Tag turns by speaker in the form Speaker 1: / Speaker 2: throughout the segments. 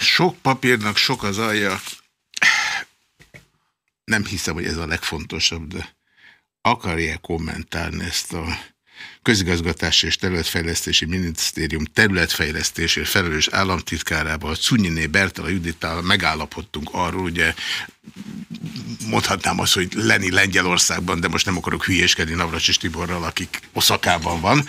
Speaker 1: Sok papírnak sok az alja. Nem hiszem, hogy ez a legfontosabb, de akarja kommentálni ezt a közigazgatási és területfejlesztési minisztérium területfejlesztésért felelős államtitkárával, Cunyiné Bertala Juditával megállapodtunk arról, ugye mondhatnám azt, hogy Leni Lengyelországban, de most nem akarok hülyéskedni Navracsis Tiborral, akik Oszakában van.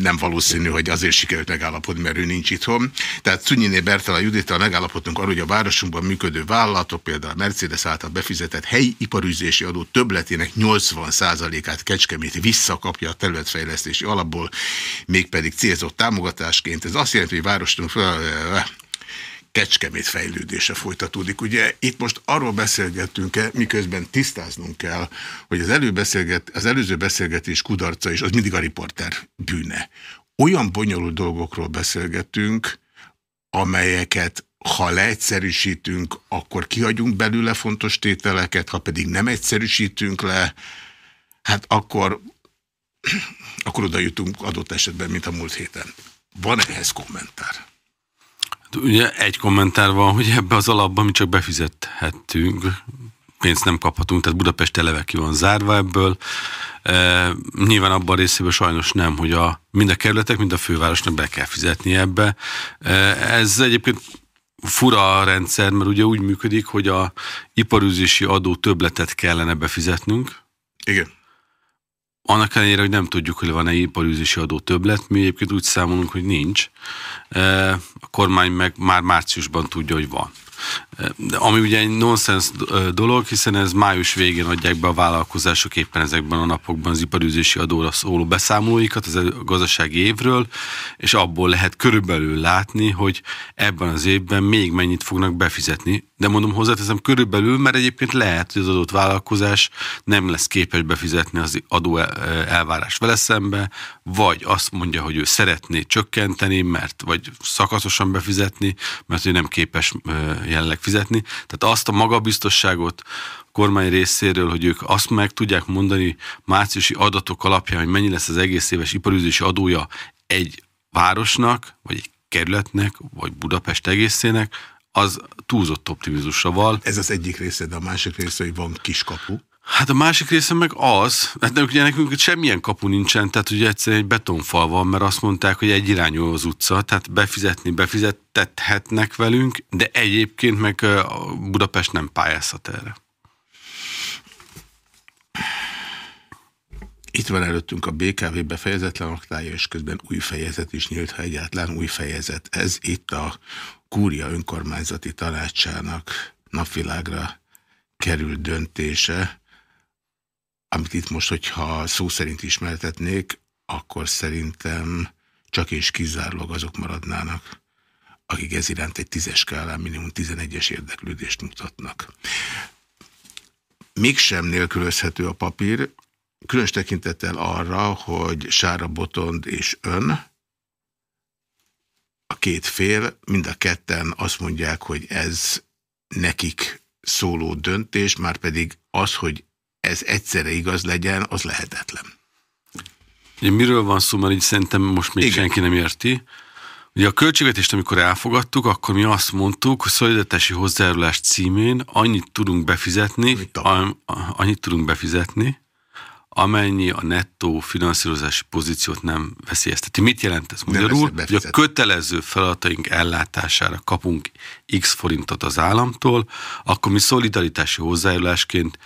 Speaker 1: Nem valószínű, hogy azért sikerült megállapodni, mert ő nincs itthon. Tehát Cunyiné Bertala Judittal megállapodtunk arról, hogy a városunkban működő vállalatok, például a Mercedes által befizetett helyi iparűzési adó többletének 80%-át Kecskemét visszakapja a területfejlesztési alapból, mégpedig célzott támogatásként. Ez azt jelenti, hogy városunk Kecskemét fejlődése folytatódik. Ugye itt most arról beszélgettünk-e, miközben tisztáznunk kell, hogy az, előbeszélget, az előző beszélgetés kudarca és az mindig a riporter bűne. Olyan bonyolult dolgokról beszélgettünk, amelyeket ha leegyszerűsítünk, akkor kihagyunk belőle fontos tételeket, ha pedig nem egyszerűsítünk le, hát akkor, akkor oda jutunk adott esetben, mint a múlt héten. Van ehhez kommentár?
Speaker 2: Ugye egy kommentár van, hogy ebbe az alapban mi csak befizethettünk, pénzt nem kaphatunk, tehát Budapest eleve ki van zárva ebből. E, nyilván abban a részében sajnos nem, hogy a, mind a kerületek, mind a fővárosnak be kell fizetni ebbe. E, ez egyébként fura a rendszer, mert ugye úgy működik, hogy a iparűzési adó többletet kellene befizetnünk.
Speaker 1: Igen.
Speaker 2: Annak ellenére, hogy nem tudjuk, hogy van-e iparűzési adó többlet, mi egyébként úgy számolunk, hogy nincs. E, a kormány meg már márciusban tudja, hogy van. Ami ugye egy nonsens dolog, hiszen ez május végén adják be a vállalkozások éppen ezekben a napokban az iparűzési adóra szóló beszámolóikat az a gazdasági évről, és abból lehet körülbelül látni, hogy ebben az évben még mennyit fognak befizetni. De mondom, hozzáteszem körülbelül, mert egyébként lehet, hogy az adott vállalkozás nem lesz képes befizetni az adó elvárás vele szembe, vagy azt mondja, hogy ő szeretné csökkenteni, mert vagy szakaszosan befizetni, mert ő nem képes jelenleg fizetni. Tehát azt a magabiztosságot kormány részéről, hogy ők azt meg tudják mondani márciusi adatok alapján, hogy mennyi lesz az egész éves iparűzési adója egy városnak, vagy egy kerületnek, vagy Budapest egészének, az túlzott optimizmusra van.
Speaker 1: Ez az egyik része, de a másik része, hogy van kiskapu.
Speaker 2: Hát a másik része meg az, hát ugye nekünk semmilyen kapu nincsen, tehát ugye egyszerűen egy betonfal van, mert azt mondták, hogy egy irányú az utca, tehát befizetni befizethetnek velünk, de egyébként meg Budapest nem pályázhat erre.
Speaker 1: Itt van előttünk a BKV befejezetlen aktája, és közben új fejezet is nyílt, ha egyáltalán új fejezet. Ez itt a Kúria önkormányzati tanácsának napvilágra került döntése, amit itt most, hogyha szó szerint ismertetnék, akkor szerintem csak és kizárólag azok maradnának, akik ez iránt egy tízes skálán minimum 11-es érdeklődést mutatnak. Mégsem nélkülözhető a papír, különös tekintettel arra, hogy Sára Botond és ön, a két fél, mind a ketten azt mondják, hogy ez nekik szóló döntés, már pedig az, hogy ez egyszerre igaz legyen, az lehetetlen.
Speaker 2: Ugye miről van szó, mert így szerintem most még Igen. senki nem érti. Ugye a költségvetést, amikor elfogadtuk, akkor mi azt mondtuk, hogy szolidaritási hozzájárulás címén annyit tudunk befizetni, annyit tudunk befizetni, amennyi a nettó finanszírozási pozíciót nem veszélyezteti. Mit jelent ez magyarul? Hogy a kötelező feladataink ellátására kapunk x forintot az államtól, akkor mi szolidaritási hozzájárulásként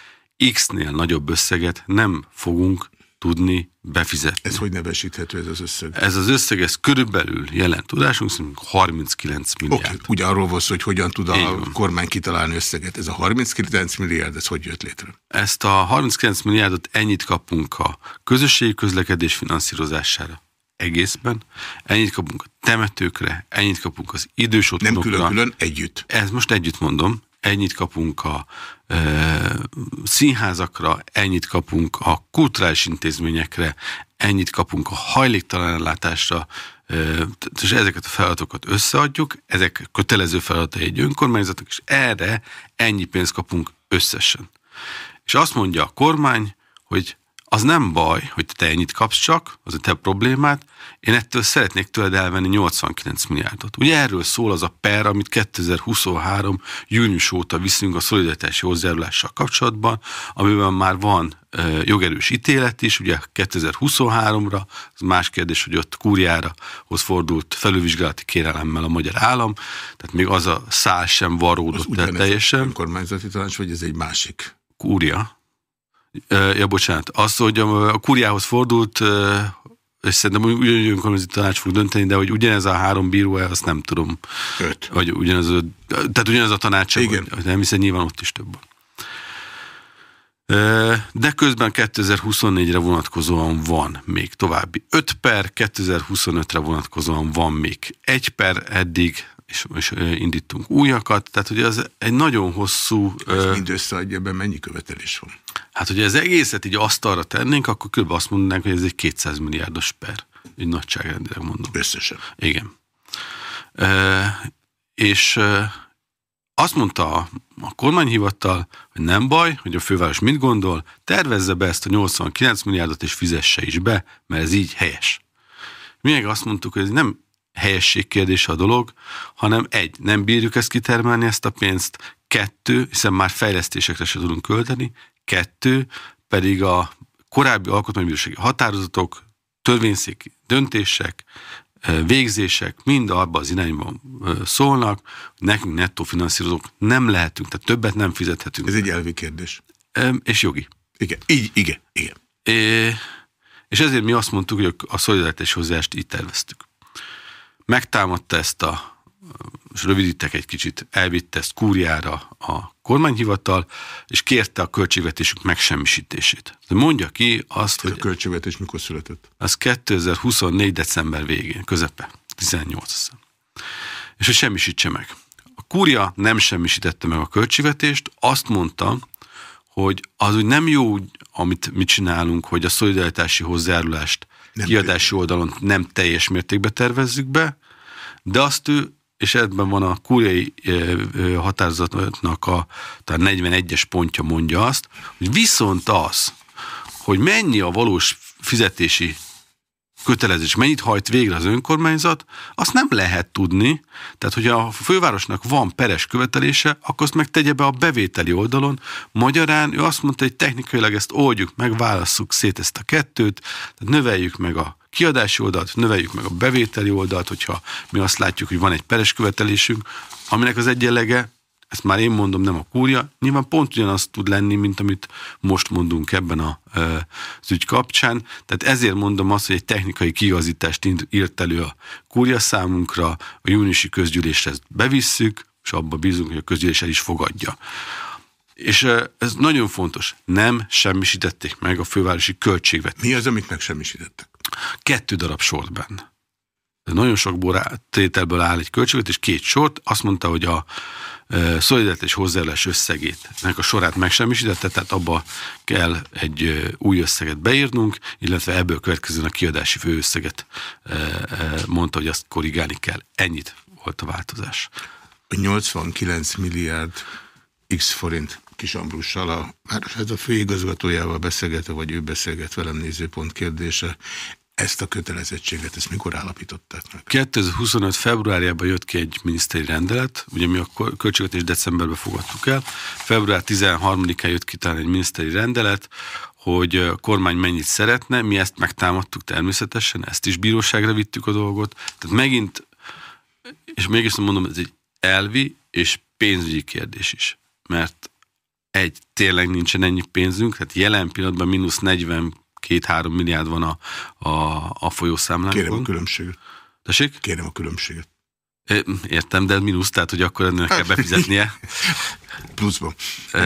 Speaker 2: X-nél nagyobb összeget nem fogunk tudni befizetni.
Speaker 1: Ez hogy nevesíthető ez az összeg?
Speaker 2: Ez az összeg, ez körülbelül jelen tudásunk szerint 39 milliárd. Okay.
Speaker 1: Ugye arról volt hogy hogyan tud a kormány kitalálni összeget. Ez a 39 milliárd, ez hogy jött létre?
Speaker 2: Ezt a 39 milliárdot ennyit kapunk a közösségi közlekedés finanszírozására egészben, ennyit kapunk a temetőkre, ennyit kapunk az idős
Speaker 1: otthonokra. Nem külön-külön, együtt.
Speaker 2: Ez most együtt mondom, ennyit kapunk a e, színházakra, ennyit kapunk a kulturális intézményekre, ennyit kapunk a hajléktalan ellátásra, és ezeket a feladatokat összeadjuk, ezek kötelező feladatai egy önkormányzatnak, és erre ennyi pénzt kapunk összesen. És azt mondja a kormány, hogy az nem baj, hogy te ennyit kapsz csak, az a te problémát, én ettől szeretnék tőled elvenni 89 milliárdot. Ugye erről szól az a per, amit 2023. június óta viszünk a szolidaritási hozzájárulással kapcsolatban, amiben már van e, jogerős ítélet is, ugye 2023-ra, az más kérdés, hogy ott kúriára hoz fordult felülvizsgálati kérelemmel a magyar állam, tehát még az a szál sem varódott el teljesen.
Speaker 1: önkormányzati tanács, vagy ez egy másik?
Speaker 2: Kúria. Ja, bocsánat. Az, hogy a kuriához fordult, és szerintem ugyanúgy önkormányzati tanács fog dönteni, de hogy ugyanez a három bíró azt nem tudom.
Speaker 1: Öt.
Speaker 2: Vagy ugyanez a, tehát ugyanez a tanács,
Speaker 1: Igen.
Speaker 2: Vagy, nem, hiszen nyilván ott is több van. De közben 2024-re vonatkozóan van még további 5 per, 2025-re vonatkozóan van még 1 per eddig, és, és indítunk újakat, tehát hogy az egy nagyon hosszú...
Speaker 1: Ez mind összeadja be, mennyi követelés van?
Speaker 2: Hát, hogyha az egészet így asztalra tennénk, akkor kb. azt mondanánk, hogy ez egy 200 milliárdos per. Egy nagyságrendileg mondom.
Speaker 1: Összesen.
Speaker 2: Igen. E, és e, azt mondta a, a kormányhivatal, hogy nem baj, hogy a főváros mit gondol, tervezze be ezt a 89 milliárdot, és fizesse is be, mert ez így helyes. Mi meg azt mondtuk, hogy ez nem helyesség kérdése a dolog, hanem egy, nem bírjuk ezt kitermelni, ezt a pénzt, kettő, hiszen már fejlesztésekre se tudunk költeni, kettő, pedig a korábbi alkotmánybírósági határozatok, törvényszéki döntések, végzések mind abban az irányban szólnak, nekünk nettó finanszírozók nem lehetünk, tehát többet nem fizethetünk.
Speaker 1: Ez egy elvi kérdés.
Speaker 2: És jogi.
Speaker 1: Igen, így, igen, igen.
Speaker 2: É, és ezért mi azt mondtuk, hogy a szolidaritás hozzást így terveztük megtámadta ezt a, és rövidítek egy kicsit, elvitte ezt kúriára a kormányhivatal, és kérte a költségvetésük megsemmisítését. Mondja ki azt, hogy...
Speaker 1: A költségvetés mikor született?
Speaker 2: Az 2024. december végén, közepe, 18 -szem. És hogy semmisítse meg. A kúria nem semmisítette meg a költségvetést, azt mondta, hogy az úgy nem jó, amit mi csinálunk, hogy a szolidaritási hozzájárulást nem kiadási tényleg. oldalon nem teljes mértékben tervezzük be, de azt ő, és ebben van a kúriai határozatnak a talán 41-es pontja mondja azt, hogy viszont az, hogy mennyi a valós fizetési kötelezés, mennyit hajt végre az önkormányzat, azt nem lehet tudni. Tehát, hogy a fővárosnak van peres követelése, akkor azt meg tegye be a bevételi oldalon. Magyarán ő azt mondta, hogy technikailag ezt oldjuk meg, válasszuk szét ezt a kettőt, tehát növeljük meg a kiadási oldalt, növeljük meg a bevételi oldalt, hogyha mi azt látjuk, hogy van egy peres követelésünk, aminek az egyenlege ezt már én mondom, nem a kúria, nyilván pont ugyanaz tud lenni, mint amit most mondunk ebben a, az ügy kapcsán. Tehát ezért mondom azt, hogy egy technikai kiigazítást írt elő a kúria számunkra, a júniusi közgyűlésre ezt bevisszük, és abba bízunk, hogy a közgyűlés el is fogadja. És ez nagyon fontos, nem semmisítették meg a fővárosi költségvetést.
Speaker 1: Mi az, amit megsemmisítettek?
Speaker 2: Kettő darab sort benne. Nagyon sok tételből áll egy költségvetés, két sort. Azt mondta, hogy a szolidarit és hozzáállás összegét, ennek a sorát megsemmisítette, tehát abba kell egy új összeget beírnunk, illetve ebből következően a kiadási főösszeget mondta, hogy azt korrigálni kell. Ennyit volt a változás.
Speaker 1: A 89 milliárd x forint Kis Ambrussal, a ez a főigazgatójával beszélgetve, vagy ő beszélget velem nézőpont kérdése. Ezt a kötelezettséget, ezt mikor állapították meg?
Speaker 2: 2025. februárjában jött ki egy miniszteri rendelet, ugye mi a költségvetés decemberben fogadtuk el. Február 13-án jött ki talán egy miniszteri rendelet, hogy a kormány mennyit szeretne, mi ezt megtámadtuk természetesen, ezt is bíróságra vittük a dolgot. Tehát megint, és mégis mondom, ez egy elvi és pénzügyi kérdés is. Mert egy, tényleg nincsen ennyi pénzünk, tehát jelen pillanatban mínusz 40 két-három milliárd van a, a, a folyószámlánkon.
Speaker 1: Kérem a különbséget.
Speaker 2: Tessék?
Speaker 1: Kérem a különbséget.
Speaker 2: Értem, de mínusz, tehát hogy akkor ennek kell befizetnie.
Speaker 1: Pluszban.
Speaker 2: E,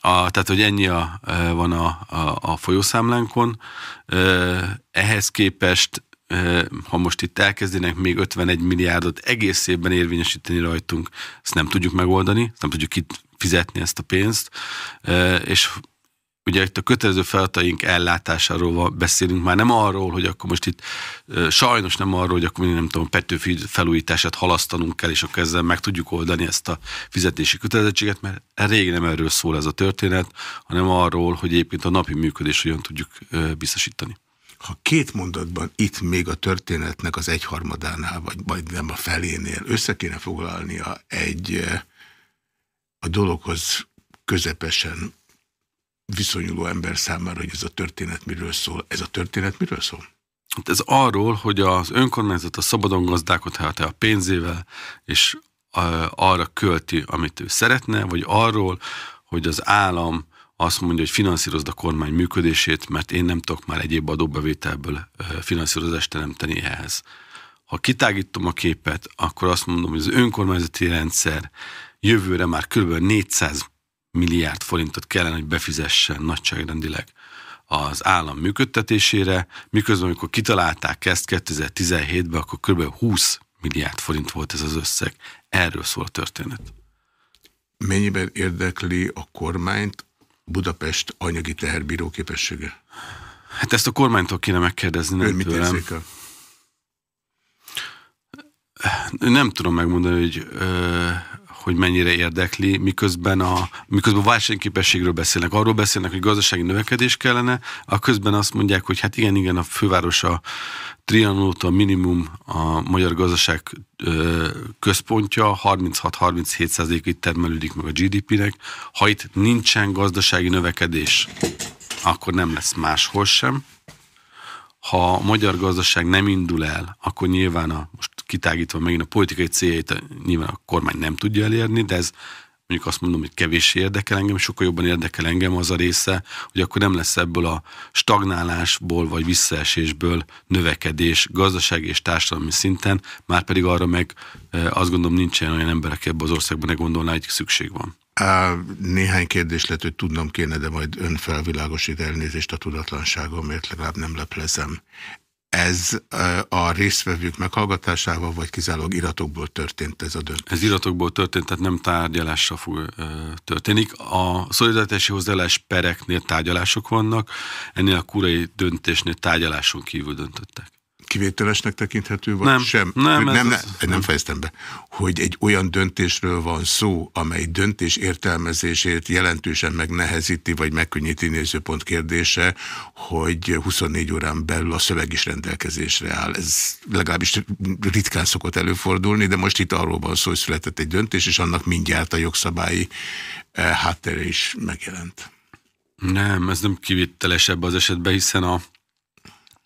Speaker 2: a, tehát, hogy ennyi a, van a, a, a folyószámlánkon. E, ehhez képest ha most itt elkezdenek még 51 milliárdot egész évben érvényesíteni rajtunk, ezt nem tudjuk megoldani, ezt nem tudjuk itt fizetni ezt a pénzt, és ugye itt a kötelező feladataink ellátásáról beszélünk, már nem arról, hogy akkor most itt sajnos nem arról, hogy akkor nem tudom, Petőfi felújítását halasztanunk kell, és akkor ezzel meg tudjuk oldani ezt a fizetési kötelezettséget, mert rég nem erről szól ez a történet, hanem arról, hogy egyébként a napi működés hogyan tudjuk biztosítani.
Speaker 1: Ha két mondatban itt még a történetnek az egyharmadánál, vagy majd nem a felénél össze kéne foglalnia egy a dologhoz közepesen viszonyuló ember számára, hogy ez a történet miről szól. Ez a történet miről szól?
Speaker 2: Hát ez arról, hogy az önkormányzat a szabadon gazdálkodhat a pénzével, és arra költi, amit ő szeretne, vagy arról, hogy az állam azt mondja, hogy finanszírozd a kormány működését, mert én nem tudok már egyéb adóbevételből finanszírozást teremteni ehhez. Ha kitágítom a képet, akkor azt mondom, hogy az önkormányzati rendszer jövőre már kb. 400 milliárd forintot kellene, hogy befizessen nagyságrendileg az állam működtetésére, miközben amikor kitalálták ezt 2017-ben, akkor kb. 20 milliárd forint volt ez az összeg. Erről szól a történet.
Speaker 1: Mennyiben érdekli a kormányt Budapest anyagi teherbíró képessége?
Speaker 2: Hát ezt a kormánytól kéne megkérdezni. Nem
Speaker 1: Ön mit érzékel?
Speaker 2: Nem tudom megmondani, hogy hogy mennyire érdekli, miközben a, miközben a beszélnek. Arról beszélnek, hogy gazdasági növekedés kellene, a közben azt mondják, hogy hát igen, igen, a főváros a Trianon minimum a magyar gazdaság központja, 36-37 itt termelődik meg a GDP-nek. Ha itt nincsen gazdasági növekedés, akkor nem lesz máshol sem. Ha a magyar gazdaság nem indul el, akkor nyilván a, most kitágítva megint a politikai céljait nyilván a kormány nem tudja elérni, de ez mondjuk azt mondom, hogy kevés érdekel engem, sokkal jobban érdekel engem az a része, hogy akkor nem lesz ebből a stagnálásból vagy visszaesésből növekedés gazdasági és társadalmi szinten, már pedig arra meg azt gondolom nincsen olyan ember, aki ebben az országban ne gondolná, hogy szükség van.
Speaker 1: Néhány kérdés lett, hogy tudnom kéne, de majd ön felvilágosít elnézést a tudatlanságomért, legalább nem leplezem. Ez a résztvevők meghallgatásával, vagy kizárólag iratokból történt ez a döntés?
Speaker 2: Ez iratokból történt, tehát nem tárgyalásra fog történik. A szolidaritási hozzáállás pereknél tárgyalások vannak, ennél a kurai döntésnél tárgyaláson kívül döntöttek
Speaker 1: kivételesnek tekinthető, vagy
Speaker 2: nem,
Speaker 1: sem?
Speaker 2: Nem,
Speaker 1: nem, nem,
Speaker 2: nem,
Speaker 1: nem fejeztem be. Hogy egy olyan döntésről van szó, amely döntés értelmezését jelentősen megnehezíti, vagy megkönnyíti nézőpont kérdése, hogy 24 órán belül a szöveg is rendelkezésre áll. Ez legalábbis ritkán szokott előfordulni, de most itt arról van szó, hogy született egy döntés, és annak mindjárt a jogszabályi eh, háttere is megjelent.
Speaker 2: Nem, ez nem kivételesebb az esetben, hiszen a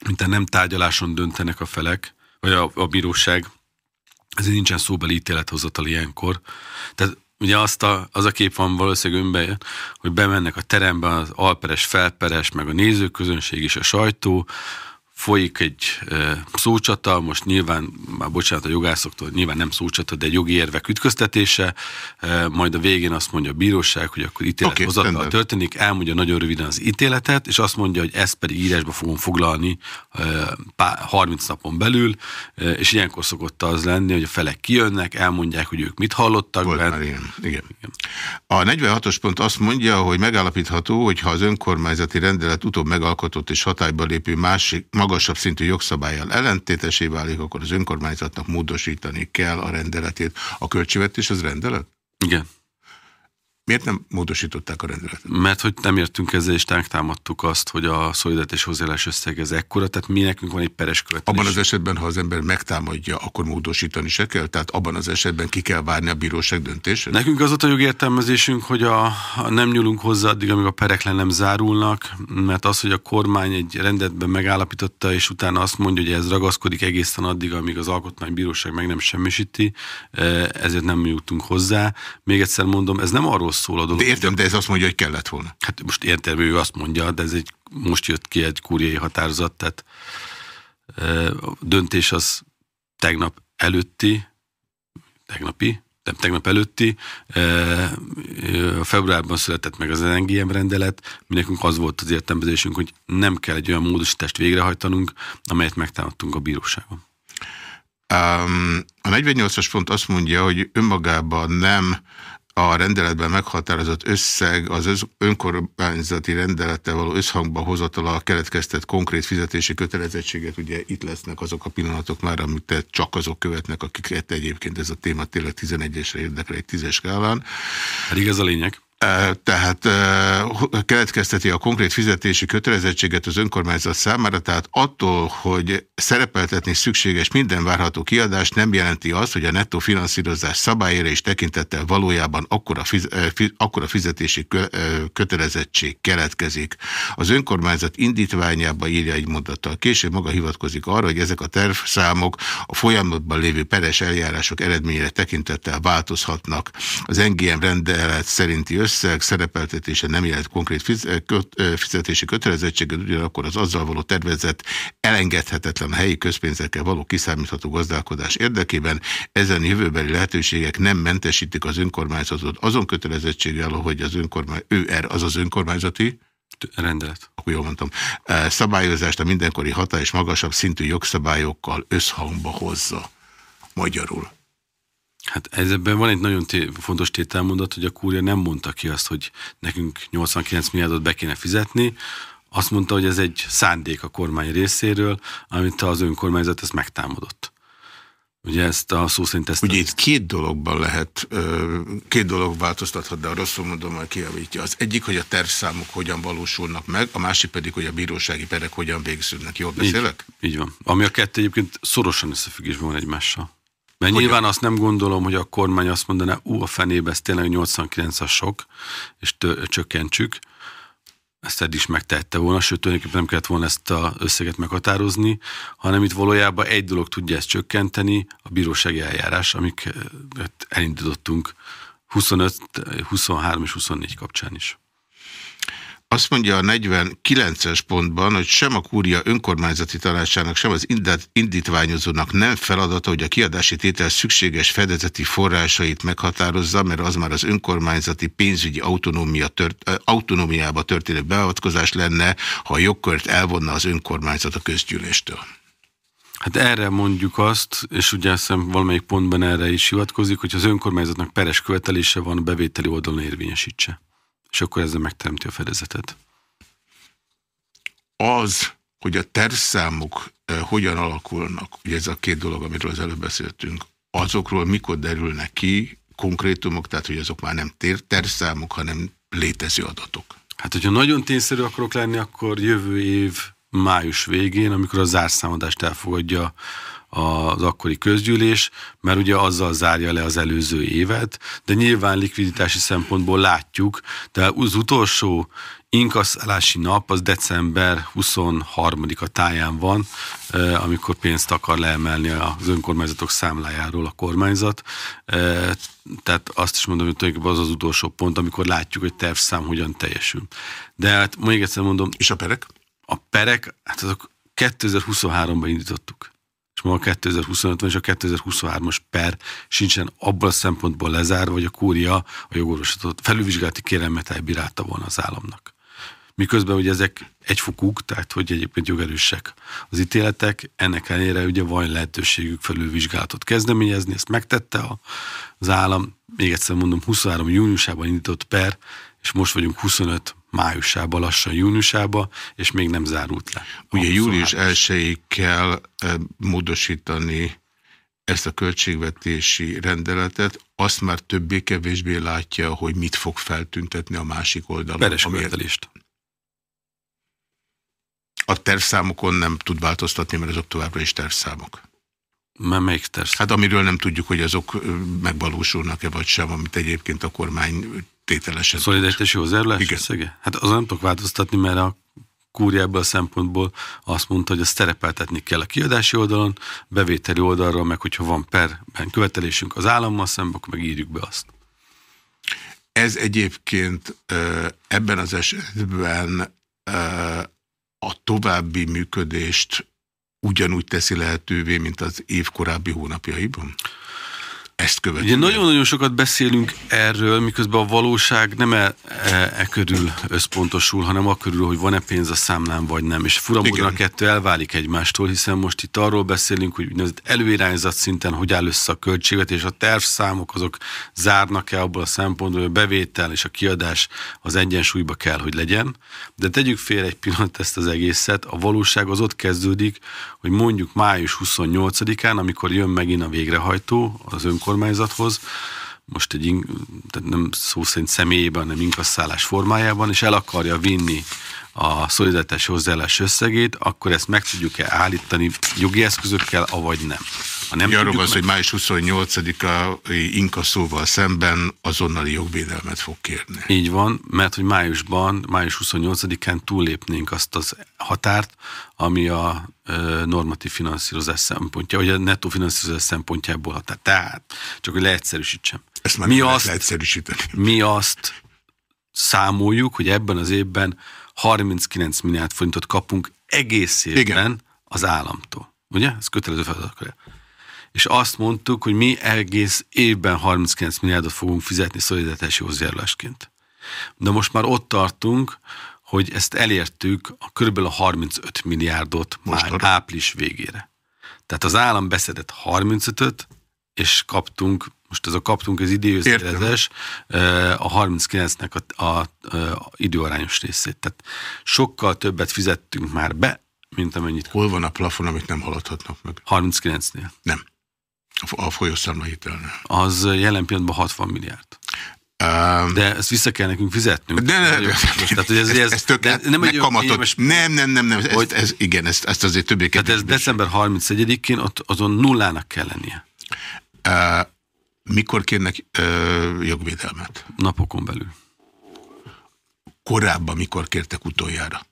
Speaker 2: mint nem tárgyaláson döntenek a felek, vagy a, a bíróság, ezért nincsen szóbeli ítélethozatal ilyenkor. Tehát ugye azt a, az a kép van valószínűleg önben, hogy bemennek a terembe az alperes, felperes, meg a nézőközönség és a sajtó, folyik egy szócsata, most nyilván, már bocsánat a jogászoktól, nyilván nem szócsata, de egy jogi érvek ütköztetése, majd a végén azt mondja a bíróság, hogy akkor ítélethozatal okay, történik, elmondja nagyon röviden az ítéletet, és azt mondja, hogy ezt pedig írásba fogom foglalni e, pá, 30 napon belül, és ilyenkor szokott az lenni, hogy a felek kijönnek, elmondják, hogy ők mit hallottak.
Speaker 1: Volt már ilyen. Igen. Igen. A 46-os pont azt mondja, hogy megállapítható, hogy ha az önkormányzati rendelet utóbb megalkotott és hatályba lépő másik, maga magasabb szintű jogszabályjal ellentétesé válik, akkor az önkormányzatnak módosítani kell a rendeletét. A költségvetés az rendelet?
Speaker 2: Igen.
Speaker 1: Miért nem módosították a rendeletet?
Speaker 2: Mert hogy nem értünk ezzel, és támadtuk azt, hogy a szolidaritás hozzáállás összeg ez ekkora, tehát mi nekünk van egy peres követelés.
Speaker 1: Abban az esetben, ha az ember megtámadja, akkor módosítani se kell? Tehát abban az esetben ki kell várni a bíróság döntését?
Speaker 2: Nekünk az ott a jogértelmezésünk, hogy a, a nem nyúlunk hozzá addig, amíg a perek le nem zárulnak, mert az, hogy a kormány egy rendetben megállapította, és utána azt mondja, hogy ez ragaszkodik egészen addig, amíg az alkotmánybíróság meg nem semmisíti, eh, ezért nem jutunk hozzá. Még egyszer mondom, ez nem arról szól a dolog.
Speaker 1: De értem, de ez azt mondja, hogy kellett volna.
Speaker 2: Hát most értem, ő azt mondja, de ez egy, most jött ki egy kúriai határozat, tehát a döntés az tegnap előtti, tegnapi, nem tegnap előtti, februárban született meg az NGM rendelet, mi nekünk az volt az értelmezésünk, hogy nem kell egy olyan módosítást végrehajtanunk, amelyet megtámadtunk a bíróságon.
Speaker 1: Um, a 48-as pont azt mondja, hogy önmagában nem a rendeletben meghatározott összeg az önkormányzati rendelettel való összhangba hozatala a keletkeztett konkrét fizetési kötelezettséget. Ugye itt lesznek azok a pillanatok már, amit csak azok követnek, akiket egyébként ez a téma tényleg 11-esre érdekel egy tízes skálán.
Speaker 2: Pedig ez a lényeg.
Speaker 1: Tehát keletkezteti a konkrét fizetési kötelezettséget az önkormányzat számára, tehát attól, hogy szerepeltetni szükséges minden várható kiadás nem jelenti azt, hogy a nettó finanszírozás szabályére is tekintettel valójában akkora, fiz, akkora fizetési kötelezettség keletkezik. Az önkormányzat indítványába írja egy mondattal. Később maga hivatkozik arra, hogy ezek a tervszámok a folyamatban lévő peres eljárások eredményére tekintettel változhatnak. Az NGM rendelet szerinti össze összeg szerepeltetése nem jelent konkrét fizetési kötelezettséget, ugyanakkor az azzal való tervezett elengedhetetlen helyi közpénzekkel való kiszámítható gazdálkodás érdekében ezen jövőbeli lehetőségek nem mentesítik az önkormányzatot azon kötelezettséggel, hogy az önkormány, ő er, az az önkormányzati
Speaker 2: rendelet.
Speaker 1: Akkor jól mondtam. Szabályozást a mindenkori hatá és magasabb szintű jogszabályokkal összhangba hozza. Magyarul.
Speaker 2: Hát ezben van egy nagyon té fontos tételmondat, hogy a kúria nem mondta ki azt, hogy nekünk 89 milliárdot be kéne fizetni, azt mondta, hogy ez egy szándék a kormány részéről, amit az önkormányzat ezt megtámadott. Ugye ezt a szó szerint ezt...
Speaker 1: Ugye itt két dologban lehet, két dolog változtathat, de a rosszul mondom, hogy kiavítja. Az egyik, hogy a tervszámok hogyan valósulnak meg, a másik pedig, hogy a bírósági perek hogyan végződnek. Jól beszélek?
Speaker 2: Így, így van. Ami a kettő egyébként szorosan összefüggésben van egymással. Mert Hogyan? nyilván azt nem gondolom, hogy a kormány azt mondaná, ú, a fenébe, ez tényleg 89 a sok, és tő, csökkentsük. Ezt eddig is megtette volna, sőt, tulajdonképpen nem kellett volna ezt az összeget meghatározni, hanem itt valójában egy dolog tudja ezt csökkenteni, a bírósági eljárás, amiket elindítottunk 25, 23 és 24 kapcsán is.
Speaker 1: Azt mondja a 49-es pontban, hogy sem a kúria önkormányzati tanácsának, sem az indítványozónak nem feladata, hogy a kiadási tétel szükséges fedezeti forrásait meghatározza, mert az már az önkormányzati pénzügyi autonómia tört, autonómiába történő beavatkozás lenne, ha a jogkört elvonna az önkormányzat a közgyűléstől.
Speaker 2: Hát erre mondjuk azt, és ugye azt hiszem valamelyik pontban erre is hivatkozik, hogy az önkormányzatnak peres követelése van, bevételi oldalon érvényesítse és akkor ezzel megteremti a fedezetet.
Speaker 1: Az, hogy a tervszámok hogyan alakulnak, ugye ez a két dolog, amiről az előbb beszéltünk, azokról mikor derülnek ki konkrétumok, tehát hogy azok már nem tervszámok, hanem létező adatok.
Speaker 2: Hát, hogyha nagyon tényszerű akarok lenni, akkor jövő év május végén, amikor a zárszámadást elfogadja az akkori közgyűlés, mert ugye azzal zárja le az előző évet, de nyilván likviditási szempontból látjuk, de az utolsó inkasszálási nap az december 23-a táján van, amikor pénzt akar leemelni az önkormányzatok számlájáról a kormányzat. Tehát azt is mondom, hogy tulajdonképpen az az utolsó pont, amikor látjuk, hogy tervszám hogyan teljesül. De hát még egyszer mondom...
Speaker 1: És a perek?
Speaker 2: A perek, hát azok 2023-ban indítottuk és ma a 2025-ben és a 2023-as per sincsen abban a szempontból lezárva, hogy a kúria a jogorvoslatot felülvizsgálati kérelmet elbírálta volna az államnak. Miközben ugye ezek egyfokúk, tehát hogy egyébként jogerősek az ítéletek, ennek ellenére ugye van lehetőségük felülvizsgálatot kezdeményezni, ezt megtette az állam, még egyszer mondom, 23 júniusában indított per, és most vagyunk 25 májusába, lassan júniusába, és még nem zárult le.
Speaker 1: Ugye július 1 kell módosítani ezt a költségvetési rendeletet, azt már többé-kevésbé látja, hogy mit fog feltüntetni a másik oldalon.
Speaker 2: Peres követelést.
Speaker 1: A tervszámokon nem tud változtatni, mert azok továbbra is tervszámok.
Speaker 2: Már melyik terv?
Speaker 1: Hát amiről nem tudjuk, hogy azok megvalósulnak-e vagy sem, amit egyébként a kormány tételesen.
Speaker 2: Szolidaritási hozzájárulás összege? Hát azon nem tudok változtatni, mert a kúriából a szempontból azt mondta, hogy ezt szerepeltetni kell a kiadási oldalon, bevételi oldalról, meg hogyha van perben követelésünk az állammal szemben, akkor meg írjuk be azt.
Speaker 1: Ez egyébként ebben az esetben a további működést ugyanúgy teszi lehetővé, mint az év korábbi hónapjaiban? Ez ezt követően.
Speaker 2: Ugye nagyon-nagyon sokat beszélünk erről, miközben a valóság nem e, e, e körül összpontosul, hanem a körül, hogy van-e pénz a számlán, vagy nem. És furamódon a kettő elválik egymástól, hiszen most itt arról beszélünk, hogy úgynevezett előirányzat szinten hogy áll össze a költséget, és a tervszámok azok zárnak-e abból a szempontból, hogy a bevétel és a kiadás az egyensúlyba kell, hogy legyen. De tegyük fél egy pillanat ezt az egészet. A valóság az ott kezdődik, hogy mondjuk május 28-án, amikor jön megint a végrehajtó az önkormányzathoz, most egy, tehát nem szó szerint személyében, hanem inkasszálás formájában, és el akarja vinni a szolidaritási hozzáállás összegét, akkor ezt meg tudjuk-e állítani jogi eszközökkel, avagy nem.
Speaker 1: Ha nem arról van, hogy május 28-a inkaszóval szemben azonnali jogvédelmet fog kérni.
Speaker 2: Így van, mert hogy májusban, május 28-án túllépnénk azt az határt, ami a normatív finanszírozás szempontja, vagy a nettó finanszírozás szempontjából határ. Tehát, csak hogy leegyszerűsítsem.
Speaker 1: Ezt már mi azt, leegyszerűsíteni.
Speaker 2: Mi azt számoljuk, hogy ebben az évben 39 milliárd forintot kapunk egész évben Igen. az államtól. Ugye? Ez kötelező feladat és azt mondtuk, hogy mi egész évben 39 milliárdot fogunk fizetni szolidaritási hozzájárulásként. De most már ott tartunk, hogy ezt elértük a körülbelül a 35 milliárdot most már arra. április végére. Tehát az állam beszedett 35-öt, és kaptunk, most ez a kaptunk, az időzéletes, a 39-nek a, a, a időarányos részét. Tehát sokkal többet fizettünk már be, mint amennyit.
Speaker 1: Hol van a plafon, amit nem haladhatnak meg?
Speaker 2: 39-nél.
Speaker 1: Nem. A folyószámla hitelnél.
Speaker 2: Az jelen pillanatban 60 milliárd. Um, de ezt vissza kell nekünk fizetnünk.
Speaker 1: De, ne, de, tehát, hogy ez, ez, ez, ez tök, de nem, egy kamatot, nem, nem, nem, nem, ez, hogy, ez, igen, ezt, ezt azért többé
Speaker 2: Tehát ez december 31-én ott azon nullának kell lennie.
Speaker 1: Uh, mikor kérnek uh, jogvédelmet?
Speaker 2: Napokon belül.
Speaker 1: Korábban mikor kértek utoljára?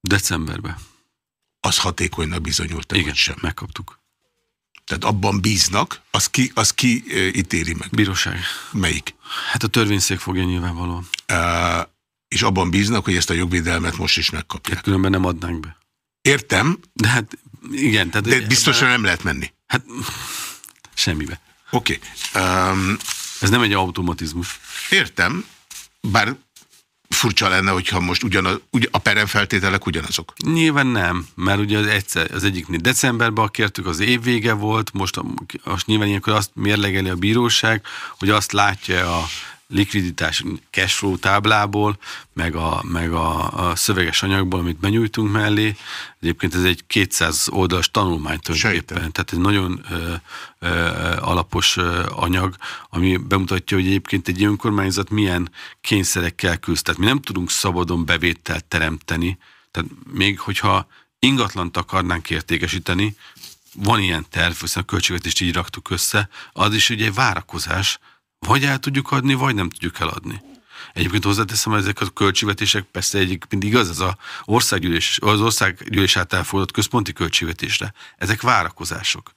Speaker 2: Decemberben.
Speaker 1: Az hatékonynak bizonyult,
Speaker 2: Igen,
Speaker 1: sem?
Speaker 2: megkaptuk.
Speaker 1: Tehát abban bíznak, az ki, az ki ítéli meg?
Speaker 2: Bíróság.
Speaker 1: Melyik?
Speaker 2: Hát a törvényszék fogja nyilvánvalóan.
Speaker 1: Uh, és abban bíznak, hogy ezt a jogvédelmet most is megkapják. Hát
Speaker 2: különben nem adnánk be.
Speaker 1: Értem.
Speaker 2: De hát igen. Tehát,
Speaker 1: De biztosan nem lehet menni.
Speaker 2: Hát semmibe.
Speaker 1: Oké. Okay. Um,
Speaker 2: Ez nem egy automatizmus.
Speaker 1: Értem, bár furcsa lenne, hogyha most ugyanaz, ugy, a peremfeltételek ugyanazok.
Speaker 2: Nyilván nem, mert ugye az, egyszer, az egyiknél decemberben kértük, az év vége volt, most, most nyilván ilyenkor azt mérlegeli a bíróság, hogy azt látja a likviditás cashflow táblából, meg a, meg a, a szöveges anyagból, amit benyújtunk mellé. Egyébként ez egy 200 oldalas tanulmány tulajdonképpen, tehát egy nagyon ö, ö, alapos ö, anyag, ami bemutatja, hogy egyébként egy önkormányzat milyen kényszerekkel küzd. Tehát mi nem tudunk szabadon bevételt teremteni, tehát még hogyha ingatlant akarnánk értékesíteni, van ilyen terv, hiszen a költségvetést így raktuk össze, az is ugye egy várakozás, vagy el tudjuk adni, vagy nem tudjuk eladni. Egyébként hozzáteszem, ezek a költségvetések persze egyébként igaz, ez az országgyűlés, az országgyűlés által elfogadott központi költségvetésre. Ezek várakozások.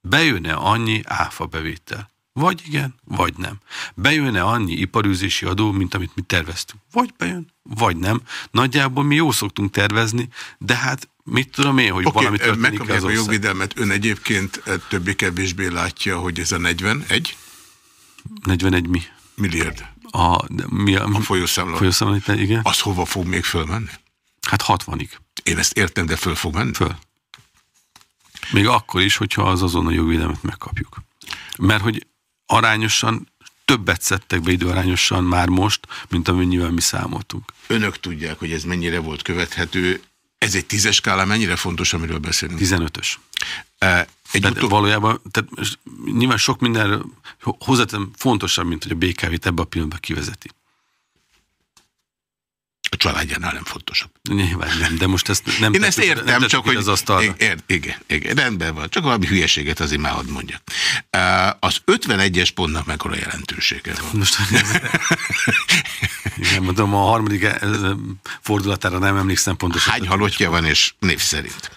Speaker 2: Bejönne annyi áfa bevétel? Vagy igen, vagy nem. Bejönne annyi iparűzési adó, mint amit mi terveztünk? Vagy bejön, vagy nem. Nagyjából mi jó szoktunk tervezni, de hát mit tudom én, hogy okay, valami történik
Speaker 1: az a jogvédelmet. Ön egyébként többé-kevésbé látja, hogy ez a 41?
Speaker 2: 41 mi?
Speaker 1: Milliárd.
Speaker 2: A, mi a,
Speaker 1: a folyószámla.
Speaker 2: Folyószámla, igen.
Speaker 1: Az hova fog még fölmenni?
Speaker 2: Hát 60-ig.
Speaker 1: Én ezt értem, de föl fog menni?
Speaker 2: Föl. Még akkor is, hogyha az azon a jogvédelmet megkapjuk. Mert hogy arányosan többet szedtek be időarányosan már most, mint amennyivel mi számoltunk.
Speaker 1: Önök tudják, hogy ez mennyire volt követhető. Ez egy tízes skála, mennyire fontos, amiről beszélünk?
Speaker 2: 15-ös. Egy tehát utó... valójában, tehát nyilván sok minden hozzátem fontosabb, mint hogy a BKV-t ebbe a pillanatban kivezeti.
Speaker 1: A családjánál nem fontosabb.
Speaker 2: Nyilván nem, de most ezt nem
Speaker 1: Én ezt értem, nem csak hogy...
Speaker 2: Az asztalra.
Speaker 1: Igen, igen, igen, rendben van. Csak valami hülyeséget azért már hadd mondjak. Az 51-es pontnak mekkora jelentősége van?
Speaker 2: Most igen, mondom, a harmadik eh, fordulatára nem emlékszem pontosan.
Speaker 1: Hány halottja van, és név szerint?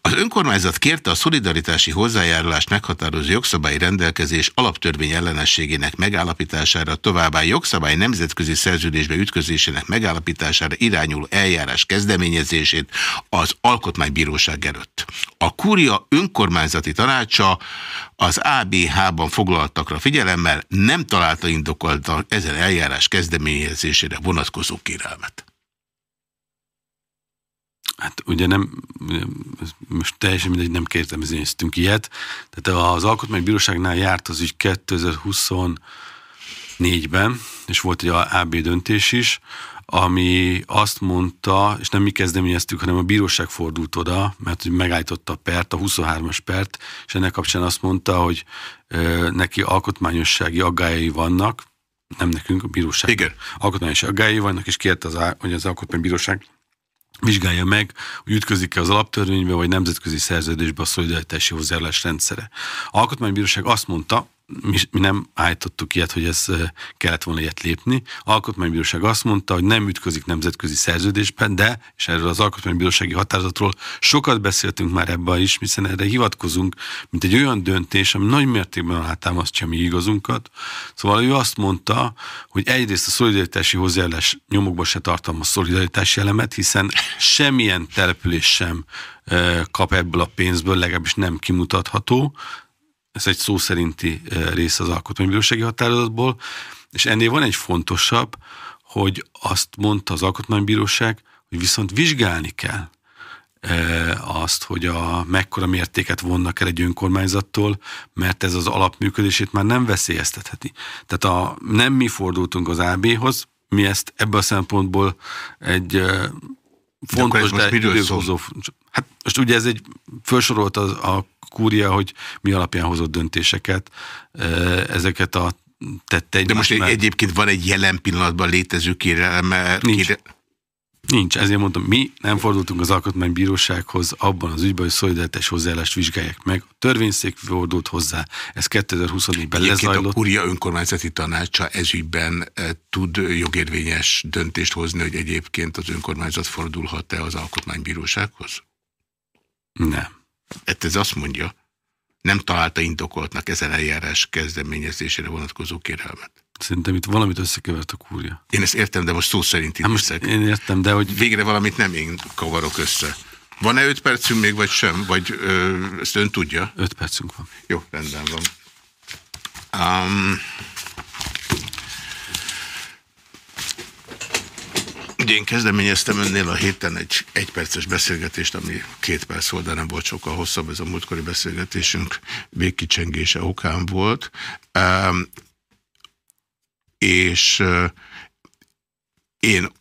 Speaker 1: Az önkormányzat kérte a szolidaritási hozzájárulást meghatározó jogszabályi rendelkezés alaptörvény ellenességének megállapítására, továbbá jogszabály nemzetközi szerződésbe ütközésének megállapítására, felszámolítására irányuló eljárás kezdeményezését az Alkotmánybíróság előtt. A Kúria önkormányzati tanácsa az ABH-ban foglaltakra figyelemmel nem találta indokolta ezen eljárás kezdeményezésére vonatkozó kérelmet.
Speaker 2: Hát ugye nem, most teljesen mindegy, nem kértemezéstünk ilyet. Tehát az Alkotmánybíróságnál járt az ügy 2024-ben, és volt egy AB döntés is, ami azt mondta, és nem mi kezdeményeztük, hanem a bíróság fordult oda, mert megállította a pert, a 23-as pert, és ennek kapcsán azt mondta, hogy neki alkotmányossági aggályai vannak, nem nekünk, a bíróság.
Speaker 1: Igen.
Speaker 2: Alkotmányos aggályai vannak, és kérte, az, hogy az alkotmánybíróság vizsgálja meg, hogy ütközik-e az alaptörvénybe, vagy nemzetközi szerződésbe a szolidaritási hozzájárulás rendszere. A Alkotmánybíróság azt mondta, mi, mi nem állítottuk ilyet, hogy ez kellett volna ilyet lépni. Alkotmánybíróság azt mondta, hogy nem ütközik nemzetközi szerződésben, de, és erről az Alkotmánybírósági határozatról sokat beszéltünk már ebben is, hiszen erre hivatkozunk, mint egy olyan döntés, ami nagy mértékben alátámasztja mi igazunkat. Szóval ő azt mondta, hogy egyrészt a szolidaritási hozzájárulás nyomokba se tartalmaz szolidaritási elemet, hiszen semmilyen település sem kap ebből a pénzből, legalábbis nem kimutatható, ez egy szó szerinti rész az alkotmánybírósági határozatból, és ennél van egy fontosabb, hogy azt mondta az alkotmánybíróság, hogy viszont vizsgálni kell azt, hogy a mekkora mértéket vonnak el egy önkormányzattól, mert ez az alapműködését már nem veszélyeztetheti. Tehát a, nem mi fordultunk az AB-hoz, mi ezt ebből a szempontból egy fontos, de, de időhozó... Hát most ugye ez egy felsorolt az, a kúria, hogy mi alapján hozott döntéseket, ezeket a tette
Speaker 1: egy De most már... egyébként van egy jelen pillanatban létező kérelme?
Speaker 2: Nincs. Kére... Nincs, ezért mondtam, mi nem fordultunk az alkotmánybírósághoz abban az ügyben, hogy szolidaritás hozzáállást vizsgálják meg. A törvényszék fordult hozzá, ez 2024-ben lezajlott.
Speaker 1: a Kuria önkormányzati tanácsa ezügyben e, tud jogérvényes döntést hozni, hogy egyébként az önkormányzat fordulhat-e az alkotmánybírósághoz?
Speaker 2: Nem.
Speaker 1: Hát ez azt mondja, nem találta indokoltnak ezen eljárás kezdeményezésére vonatkozó kérelmet.
Speaker 2: Szerintem itt valamit összekevert a kúria.
Speaker 1: Én ezt értem, de most szó szerint
Speaker 2: hát most Én értem, de hogy...
Speaker 1: Végre valamit nem én kavarok össze. Van-e öt percünk még, vagy sem? Vagy ö, ezt ön tudja?
Speaker 2: Öt percünk van.
Speaker 1: Jó, rendben van. Um, Ugye én kezdeményeztem önnél a héten egy egyperces beszélgetést, ami két perc volt, de nem volt sokkal hosszabb, ez a múltkori beszélgetésünk végkicsengése okán volt. Um, és uh, én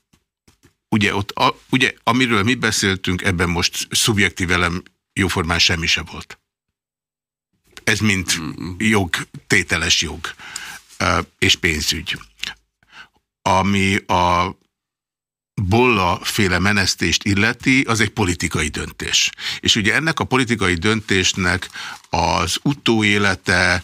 Speaker 1: ugye ott, a, ugye amiről mi beszéltünk, ebben most szubjektív elem jóformán semmi se volt. Ez mint jog, tételes jog uh, és pénzügy. Ami a Bolla féle menesztést illeti, az egy politikai döntés. És ugye ennek a politikai döntésnek az utóélete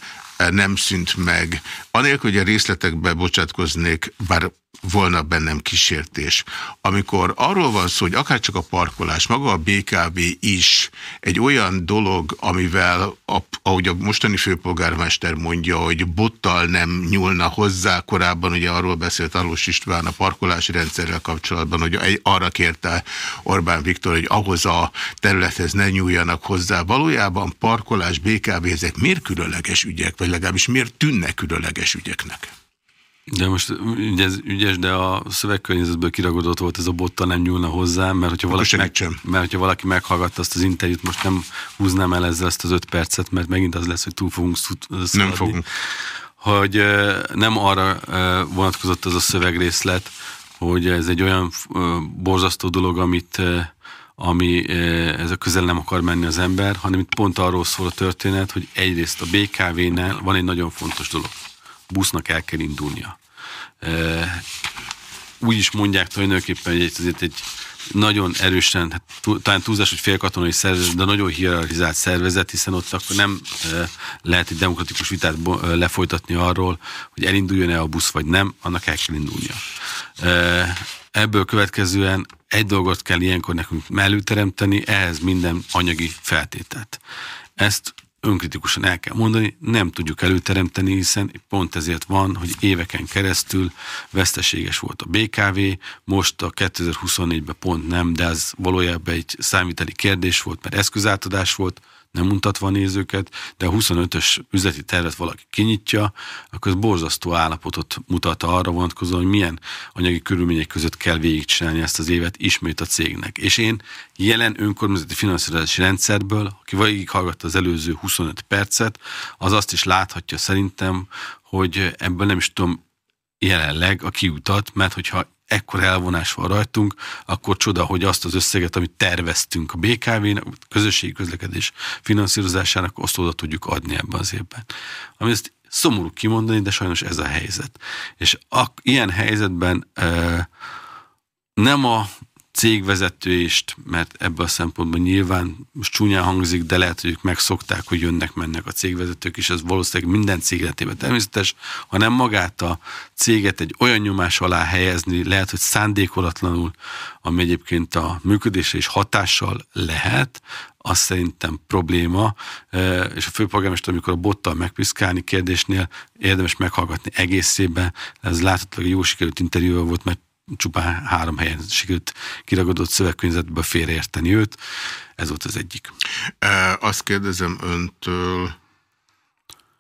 Speaker 1: nem szűnt meg. Anélkül, hogy a részletekbe bocsátkoznék, bár volna bennem kísértés. Amikor arról van szó, hogy akárcsak a parkolás, maga a BKV is egy olyan dolog, amivel, a, ahogy a mostani főpolgármester mondja, hogy bottal nem nyúlna hozzá, korábban ugye arról beszélt Alós István a parkolási rendszerrel kapcsolatban, hogy arra kérte Orbán Viktor, hogy ahhoz a területhez ne nyúljanak hozzá. Valójában parkolás, BKV, ezek miért különleges ügyek, vagy legalábbis miért tűnnek különleges ügyeknek?
Speaker 2: De most ugye ez ügyes, de a szövegkörnyezetből kiragadott volt ez a botta nem nyúlna hozzá, mert hogyha, valaki, meg, mert hogyha valaki meghallgatta azt az interjút, most nem húznám el ezzel ezt az öt percet, mert megint az lesz, hogy túl fogunk szaladni.
Speaker 1: Nem fogunk.
Speaker 2: Hogy nem arra vonatkozott az a szövegrészlet, hogy ez egy olyan borzasztó dolog, amit ami ez a közel nem akar menni az ember, hanem itt pont arról szól a történet, hogy egyrészt a BKV-nál van egy nagyon fontos dolog busznak el kell indulnia. Úgy is mondják tulajdonképpen, hogy ezért egy nagyon erősen, hát talán túlzás, hogy félkatonai szervezet, de nagyon hierarchizált szervezet, hiszen ott akkor nem lehet egy demokratikus vitát lefolytatni arról, hogy elinduljon-e a busz vagy nem, annak el kell indulnia. Ebből következően egy dolgot kell ilyenkor nekünk mellőteremteni, ehhez minden anyagi feltételt. Ezt önkritikusan el kell mondani, nem tudjuk előteremteni, hiszen pont ezért van, hogy éveken keresztül veszteséges volt a BKV, most a 2024-ben pont nem, de ez valójában egy számviteli kérdés volt, mert eszközátadás volt, nem mutatva a nézőket, de a 25-ös üzleti tervet valaki kinyitja, akkor ez borzasztó állapotot mutat arra vonatkozóan, hogy milyen anyagi körülmények között kell végigcsinálni ezt az évet ismét a cégnek. És én jelen önkormányzati finanszírozási rendszerből, aki végighallgatta az előző 25 percet, az azt is láthatja szerintem, hogy ebből nem is tudom jelenleg a kiutat, mert hogyha ekkor elvonás van rajtunk, akkor csoda, hogy azt az összeget, amit terveztünk a BKV-n, a közösségi közlekedés finanszírozásának, azt oda tudjuk adni ebben az évben. Ami ezt szomorú kimondani, de sajnos ez a helyzet. És a, ilyen helyzetben e, nem a cégvezetőist, mert ebből a szempontból nyilván most csúnyán hangzik, de lehet, hogy ők megszokták, hogy jönnek, mennek a cégvezetők, és ez valószínűleg minden cég életében természetes, hanem magát a céget egy olyan nyomás alá helyezni, lehet, hogy szándékolatlanul, ami egyébként a működésre is hatással lehet, az szerintem probléma, és a főpolgármester, amikor a bottal megpiszkálni kérdésnél érdemes meghallgatni egészében, ez láthatólag jó sikerült interjú volt, mert csupán három helyen sikerült kiragadott szövegkörnyezetből félreérteni őt. Ez volt az egyik.
Speaker 1: E, azt kérdezem öntől,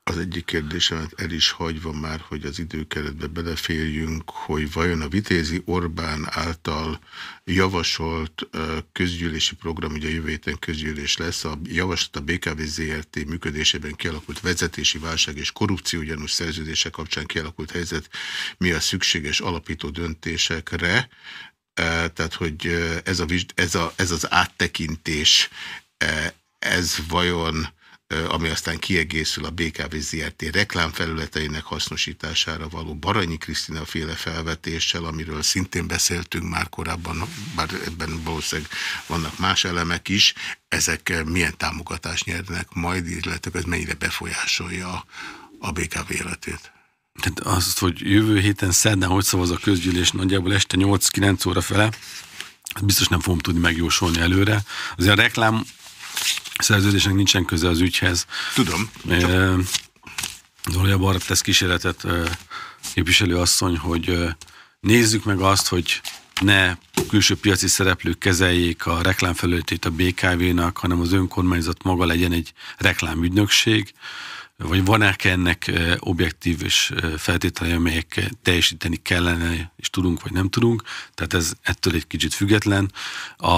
Speaker 1: az egyik kérdésemet el is hagyva már, hogy az időkeretbe beleférjünk, hogy vajon a Vitézi Orbán által javasolt közgyűlési program, ugye jövő héten közgyűlés lesz, a javaslat a BKV ZRT működésében kialakult vezetési válság és korrupció ugyanúgy szerződése kapcsán kialakult helyzet, mi a szükséges alapító döntésekre, tehát hogy ez, a, ez, a, ez az áttekintés, ez vajon ami aztán kiegészül a BKV ZRT reklámfelületeinek hasznosítására való Baranyi Krisztina féle felvetéssel, amiről szintén beszéltünk már korábban, bár ebben valószínűleg vannak más elemek is, ezek milyen támogatást nyernek majd, illetve ez mennyire befolyásolja a BKV életét?
Speaker 2: Tehát azt, hogy jövő héten szerdán hogy szavaz a közgyűlés nagyjából este 8-9 óra fele, biztos nem fogom tudni megjósolni előre. Azért a reklám szerződésnek nincsen köze az ügyhez.
Speaker 1: Tudom.
Speaker 2: E, valójában arra tesz kísérletet képviselő asszony, hogy nézzük meg azt, hogy ne külső piaci szereplők kezeljék a reklámfelületét a BKV-nak, hanem az önkormányzat maga legyen egy reklámügynökség, vagy van-e ennek objektív és feltételei, amelyek teljesíteni kellene, és tudunk, vagy nem tudunk, tehát ez ettől egy kicsit független. A,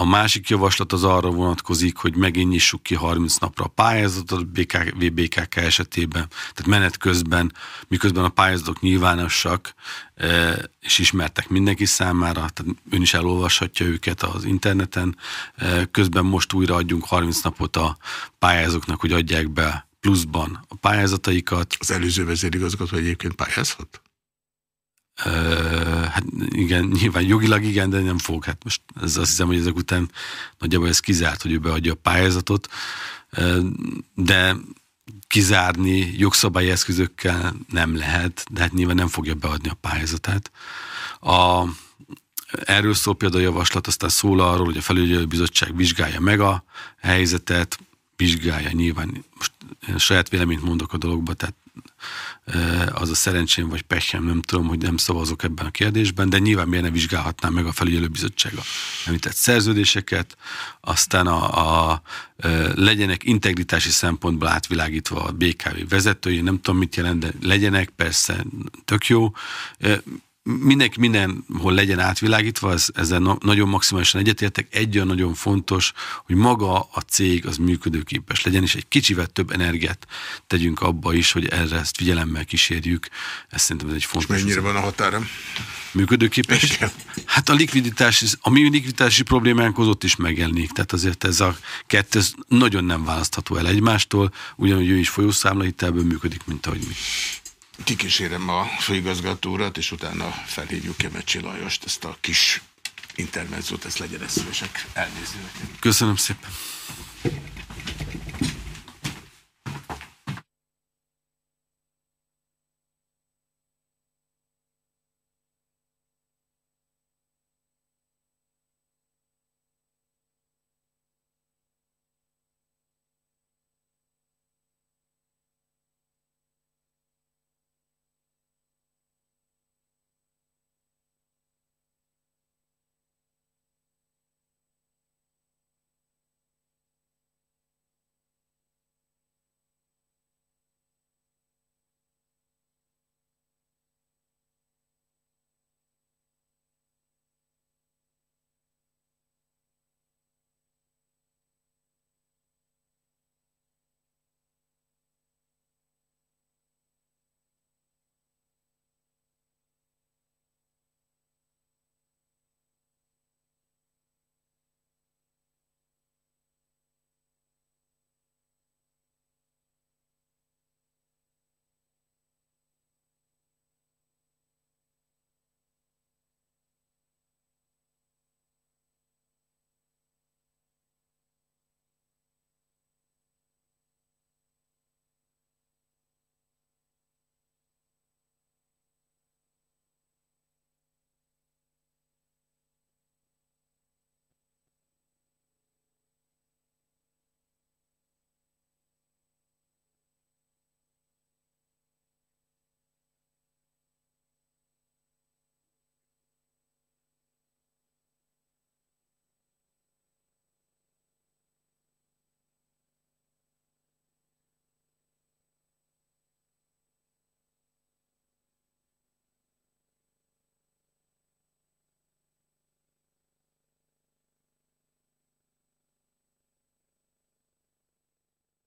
Speaker 2: a másik javaslat az arra vonatkozik, hogy megint nyissuk ki 30 napra a pályázatot a BKV, BKK esetében, tehát menet közben, miközben a pályázatok nyilvánosak, és ismertek mindenki számára, tehát ön is elolvashatja őket az interneten, közben most újra adjunk 30 napot a pályázóknak, hogy adják be pluszban a pályázataikat.
Speaker 1: Az előző vezérigazgató egyébként pályázhat?
Speaker 2: Uh, hát igen, nyilván jogilag igen, de nem fog. Hát most ez azt hiszem, hogy ezek után nagyjából ez kizárt, hogy ő beadja a pályázatot, de kizárni jogszabályi eszközökkel nem lehet, de hát nyilván nem fogja beadni a pályázatát. A, erről szól például a javaslat, aztán szól arról, hogy a felügyelőbizottság vizsgálja meg a helyzetet, vizsgálja. Nyilván, most saját véleményt mondok a dologba, tehát az a szerencsém vagy pechem, nem tudom, hogy nem szavazok ebben a kérdésben, de nyilván miért ne vizsgálhatnám meg a felügyelőbizottsága említett szerződéseket, aztán a, a legyenek integritási szempontból átvilágítva a BKV vezetői, nem tudom mit jelent, de legyenek, persze, tök jó mindenki mindenhol legyen átvilágítva, ez, ezzel na, nagyon maximálisan egyetértek. Egy olyan nagyon fontos, hogy maga a cég az működőképes legyen, és egy kicsivel több energiát tegyünk abba is, hogy erre ezt figyelemmel kísérjük. Ez szerintem ez egy fontos.
Speaker 1: És mennyire van a határa?
Speaker 2: Működőképes? Igen. Hát a likviditás, a mi likviditási problémánk az ott is megjelenik. Tehát azért ez a kettő ez nagyon nem választható el egymástól, ugyanúgy ő is folyószámlahitelből működik, mint ahogy mi.
Speaker 1: Kikísérem a főigazgatórat, és utána felhívjuk Kemecsi Lajost, ezt a kis intermedzót, ezt legyen szívesek elnézni.
Speaker 2: Köszönöm szépen.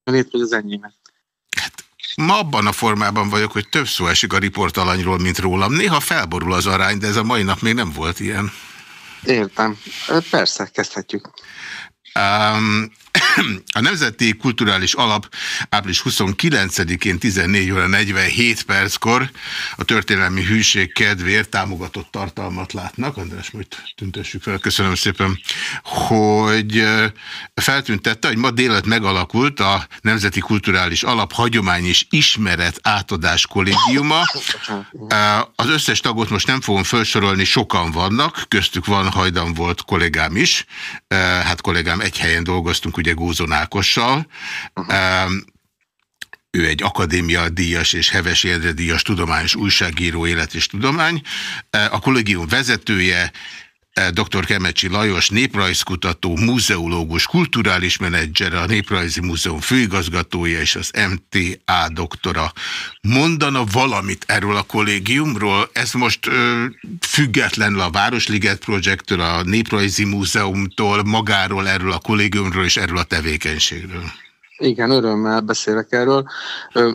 Speaker 3: Önnét, vagy az enyémet?
Speaker 1: Hát, ma abban a formában vagyok, hogy több szó esik a riportalanyról, mint rólam. Néha felborul az arány, de ez a mai nap még nem volt ilyen.
Speaker 3: Értem. Persze, kezdhetjük.
Speaker 1: Um, a Nemzeti Kulturális Alap április 29-én 14 óra 47 perckor a történelmi hűség kedvéért támogatott tartalmat látnak. András, majd tüntessük fel, köszönöm szépen, hogy feltüntette, hogy ma délet megalakult a Nemzeti Kulturális Alap hagyomány és ismeret átadás kollégiuma. Az összes tagot most nem fogom felsorolni, sokan vannak, köztük van hajdan volt kollégám is, hát kollégám egy helyen dolgoztunk, ugye Gózon Ákossal. Um, ő egy akadémia díjas és Heves Endre díjas tudományos újságíró élet és tudomány. A kollégium vezetője dr. Kemecsi Lajos, néprajzkutató, múzeológus, kulturális menedzser, a Néprajzi Múzeum főigazgatója és az MTA doktora. Mondana valamit erről a kollégiumról? Ez most ö, függetlenül a Városliget projektől, a Néprajzi Múzeumtól, magáról, erről a kollégiumról és erről a tevékenységről.
Speaker 3: Igen, örömmel beszélek erről.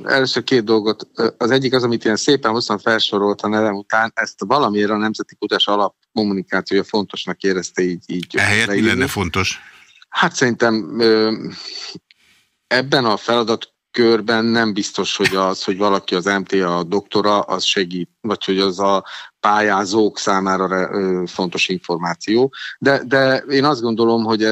Speaker 3: Először két dolgot. Az egyik az, amit ilyen szépen hosszan felsorolt a nevem után, ezt valamiért a Nemzeti Kutás Alap kommunikációja fontosnak érezte így. így
Speaker 1: Ehelyett mi lenne fontos?
Speaker 3: Hát szerintem ebben a feladat körben nem biztos, hogy az, hogy valaki az MTA doktora, az segít, vagy hogy az a pályázók számára fontos információ, de, de én azt gondolom, hogy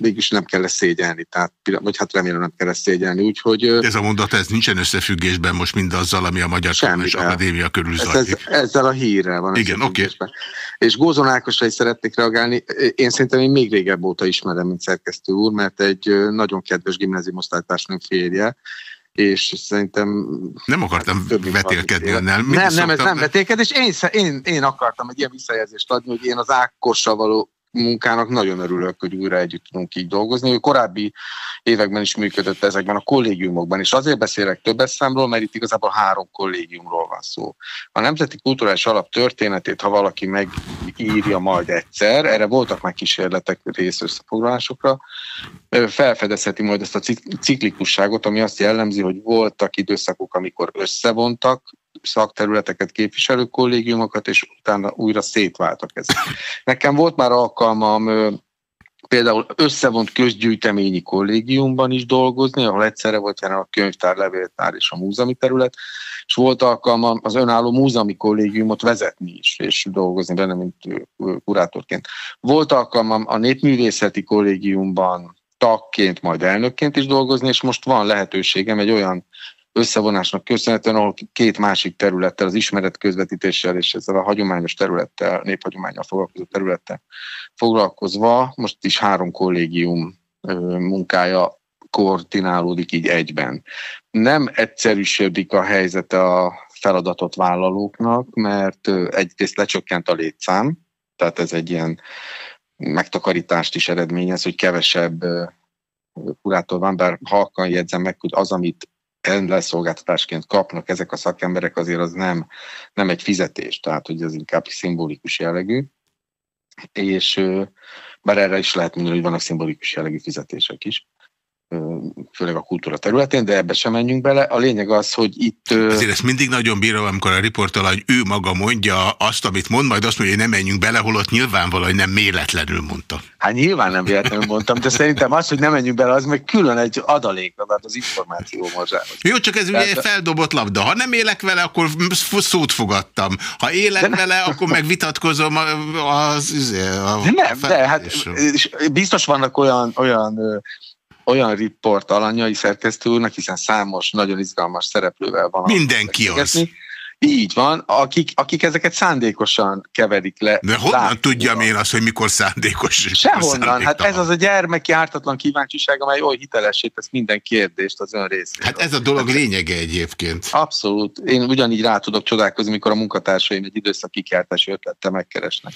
Speaker 3: mégis nem kell ezt szégyelni, tehát, vagy hát remélem nem kell ezt szégyelni, úgyhogy...
Speaker 1: Ez a mondat, ez nincsen összefüggésben most mindazzal, ami a Magyar Tudományos Akadémia körül
Speaker 3: zajlik. Ez, ezzel a hírrel van.
Speaker 1: Igen, oké. Okay.
Speaker 3: És Gózon Ákosra is szeretnék reagálni. Én szerintem én még régebb óta ismerem, mint szerkesztő úr, mert egy nagyon kedves gimnázium osztálytársnőm férje, és szerintem...
Speaker 1: Nem akartam vetélkedni
Speaker 3: önnel. Nem, nem, ez nem vetélkedés. Én, én, én akartam egy ilyen visszajelzést adni, hogy én az Ákossal való munkának nagyon örülök, hogy újra együtt tudunk így dolgozni. Ő korábbi években is működött ezekben a kollégiumokban, és azért beszélek többes számról, mert itt igazából három kollégiumról van szó. A Nemzeti Kulturális Alap történetét, ha valaki megírja majd egyszer, erre voltak már kísérletek rész összefoglalásokra, felfedezheti majd ezt a ciklikusságot, ami azt jellemzi, hogy voltak időszakok, amikor összevontak szakterületeket képviselő kollégiumokat, és utána újra szétváltak ezek. Nekem volt már alkalmam például összevont közgyűjteményi kollégiumban is dolgozni, ahol egyszerre volt jelen a könyvtár, levéltár és a múzeumi terület, és volt alkalmam az önálló múzeumi kollégiumot vezetni is, és dolgozni benne, mint kurátorként. Volt alkalmam a népművészeti kollégiumban tagként, majd elnökként is dolgozni, és most van lehetőségem egy olyan összevonásnak köszönhetően, ahol két másik területtel, az ismeret közvetítéssel és ezzel a hagyományos területtel, néphagyományal foglalkozó területtel foglalkozva, most is három kollégium munkája koordinálódik így egyben. Nem egyszerűsödik a helyzete a feladatot vállalóknak, mert egyrészt lecsökkent a létszám, tehát ez egy ilyen megtakarítást is eredményez, hogy kevesebb kurátor van, bár halkan jegyzem meg, hogy az, amit leszolgáltatásként kapnak ezek a szakemberek, azért az nem, nem egy fizetés, tehát hogy ez inkább szimbolikus jellegű. És bár erre is lehet mondani, hogy vannak szimbolikus jellegű fizetések is főleg a kultúra területén, de ebbe sem menjünk bele. A lényeg az, hogy itt...
Speaker 1: Ezért ezt mindig nagyon bírom, amikor a riportal, hogy ő maga mondja azt, amit mond, majd azt mondja, hogy nem menjünk bele, holott nyilvánvalóan nem méletlenül mondta.
Speaker 3: Hát nyilván nem véletlenül mondtam, de szerintem az, hogy nem menjünk bele, az meg külön egy adalék, mert az információ mozsához.
Speaker 1: Jó, csak ez Tehát, ugye feldobott labda. Ha nem élek vele, akkor szót fogadtam. Ha élek de vele, akkor meg vitatkozom az...
Speaker 3: Izé, a, de nem, de hát biztos vannak olyan, olyan olyan riport alanyai szerkesztő úrnak, hiszen számos, nagyon izgalmas szereplővel van.
Speaker 1: Mindenki az.
Speaker 3: Így van, akik, akik ezeket szándékosan keverik le.
Speaker 1: De honnan látni, tudjam én azt, hogy mikor szándékos?
Speaker 3: Sehonnan. Hát ez az a gyermeki ártatlan kíváncsiság, amely oly hitelessé tesz minden kérdést az ön részéről.
Speaker 1: Hát ez a dolog lényege egyébként.
Speaker 3: Abszolút. Én ugyanígy rá tudok csodálkozni, mikor a munkatársaim egy időszaki kiáltási ötlettel megkeresnek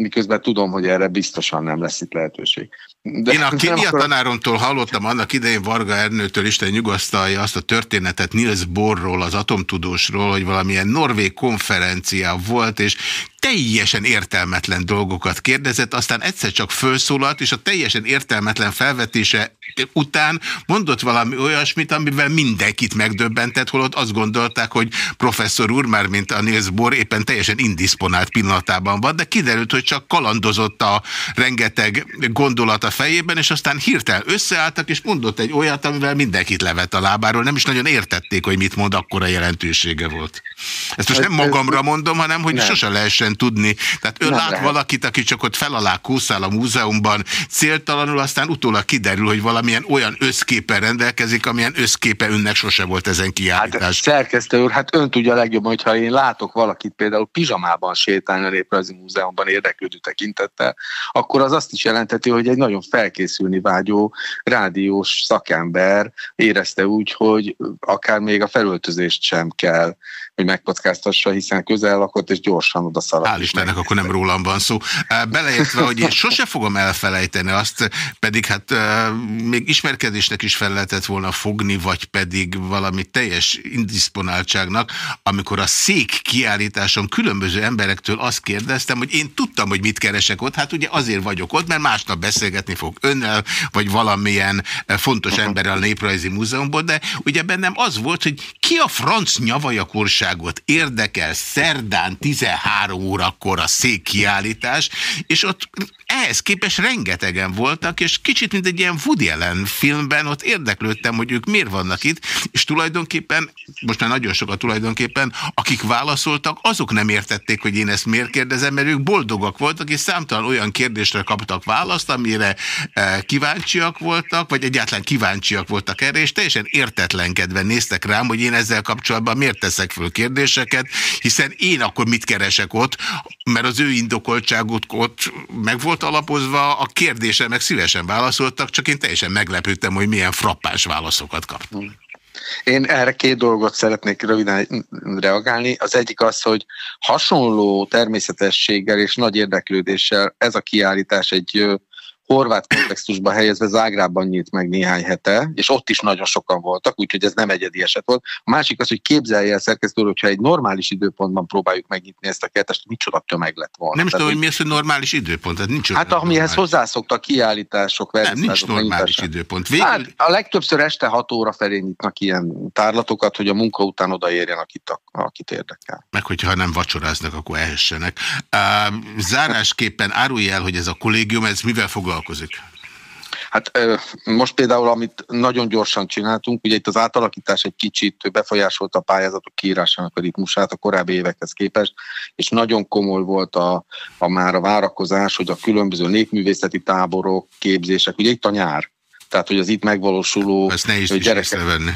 Speaker 3: miközben tudom, hogy erre biztosan nem lesz itt lehetőség.
Speaker 1: De Én a kémia akar... tanáromtól hallottam annak idején Varga Ernőtől, Isten nyugasztalja azt a történetet Niels Borról, az atomtudósról, hogy valamilyen norvég konferencia volt, és teljesen értelmetlen dolgokat kérdezett, aztán egyszer csak felszólalt, és a teljesen értelmetlen felvetése után mondott valami olyasmit, amivel mindenkit megdöbbentett, holott azt gondolták, hogy professzor úr, már mint a Niels Bohr éppen teljesen indisponált pillanatában van, de kiderült, hogy csak kalandozott a rengeteg gondolat a fejében, és aztán hirtelen összeálltak, és mondott egy olyat, amivel mindenkit levett a lábáról, nem is nagyon értették, hogy mit mond, akkora jelentősége volt. Ezt most nem magamra mondom, hanem hogy nem. sose lehessen tudni. Tehát ön nem lát lehet. valakit, aki csak ott felalá kúszál a múzeumban, céltalanul, aztán utólag kiderül, hogy valamilyen olyan összképen rendelkezik, amilyen összképe önnek sose volt ezen kiállítás. Hát
Speaker 3: szerkesztő úr, hát ön tudja legjobban, hogyha én látok valakit például pizsamában sétálni a Néprajzi Múzeumban érdeklődő tekintettel, akkor az azt is jelenteti, hogy egy nagyon felkészülni vágyó rádiós szakember érezte úgy, hogy akár még a felöltözést sem kell hogy megkockáztassa, hiszen közel lakott és gyorsan oda szaladt.
Speaker 1: Hál' Istennek, akkor nem rólam van szó. Beleértve, hogy én sose fogom elfelejteni azt, pedig hát még ismerkedésnek is fel lehetett volna fogni, vagy pedig valami teljes indisponáltságnak, amikor a szék kiállításon különböző emberektől azt kérdeztem, hogy én tudtam, hogy mit keresek ott, hát ugye azért vagyok ott, mert másnap beszélgetni fog önnel, vagy valamilyen fontos emberrel a Néprajzi Múzeumból, de ugye bennem az volt, hogy ki a franc nyavajakorság lakosságot érdekel szerdán 13 órakor a székkiállítás, és ott ehhez képest rengetegen voltak, és kicsit, mint egy ilyen Woody Allen filmben, ott érdeklődtem, hogy ők miért vannak itt, és tulajdonképpen, most már nagyon sokat tulajdonképpen, akik válaszoltak, azok nem értették, hogy én ezt miért kérdezem, mert ők boldogak voltak, és számtalan olyan kérdésre kaptak választ, amire e, kíváncsiak voltak, vagy egyáltalán kíváncsiak voltak erre, és teljesen értetlenkedve néztek rám, hogy én ezzel kapcsolatban miért teszek föl kérdéseket, hiszen én akkor mit keresek ott, mert az ő indokoltságot ott meg volt alapozva, a kérdése meg szívesen válaszoltak, csak én teljesen meglepődtem, hogy milyen frappás válaszokat kaptam.
Speaker 3: Én erre két dolgot szeretnék röviden reagálni. Az egyik az, hogy hasonló természetességgel és nagy érdeklődéssel ez a kiállítás egy horvát kontextusba helyezve Zágrában nyílt meg néhány hete, és ott is nagyon sokan voltak, úgyhogy ez nem egyedi eset volt. A másik az, hogy képzelje el szerkesztő, hogyha egy normális időpontban próbáljuk megnyitni ezt a kertest, micsoda tömeg lett volna.
Speaker 1: Nem is tudom, hogy mi az, hogy normális időpont. Tehát nincs
Speaker 3: hát amihez hozzászoktak kiállítások,
Speaker 1: Nem, nincs normális időpont.
Speaker 3: Végül... Hát, a legtöbbször este 6 óra felé nyitnak ilyen tárlatokat, hogy a munka után odaérjen, akit, akit érdekel.
Speaker 1: Meg hogyha nem vacsoráznak, akkor ehessenek. Uh, zárásképpen árulj el, hogy ez a kollégium, ez mivel foglalkozik? Foglalkozik?
Speaker 3: Hát most például, amit nagyon gyorsan csináltunk, ugye itt az átalakítás egy kicsit befolyásolta a pályázatok kiírásának a ritmusát a korábbi évekhez képest, és nagyon komoly volt a, a már a várakozás, hogy a különböző népművészeti táborok, képzések, ugye itt a nyár, tehát hogy az itt megvalósuló
Speaker 1: Ezt nehéz gyerekek, venni.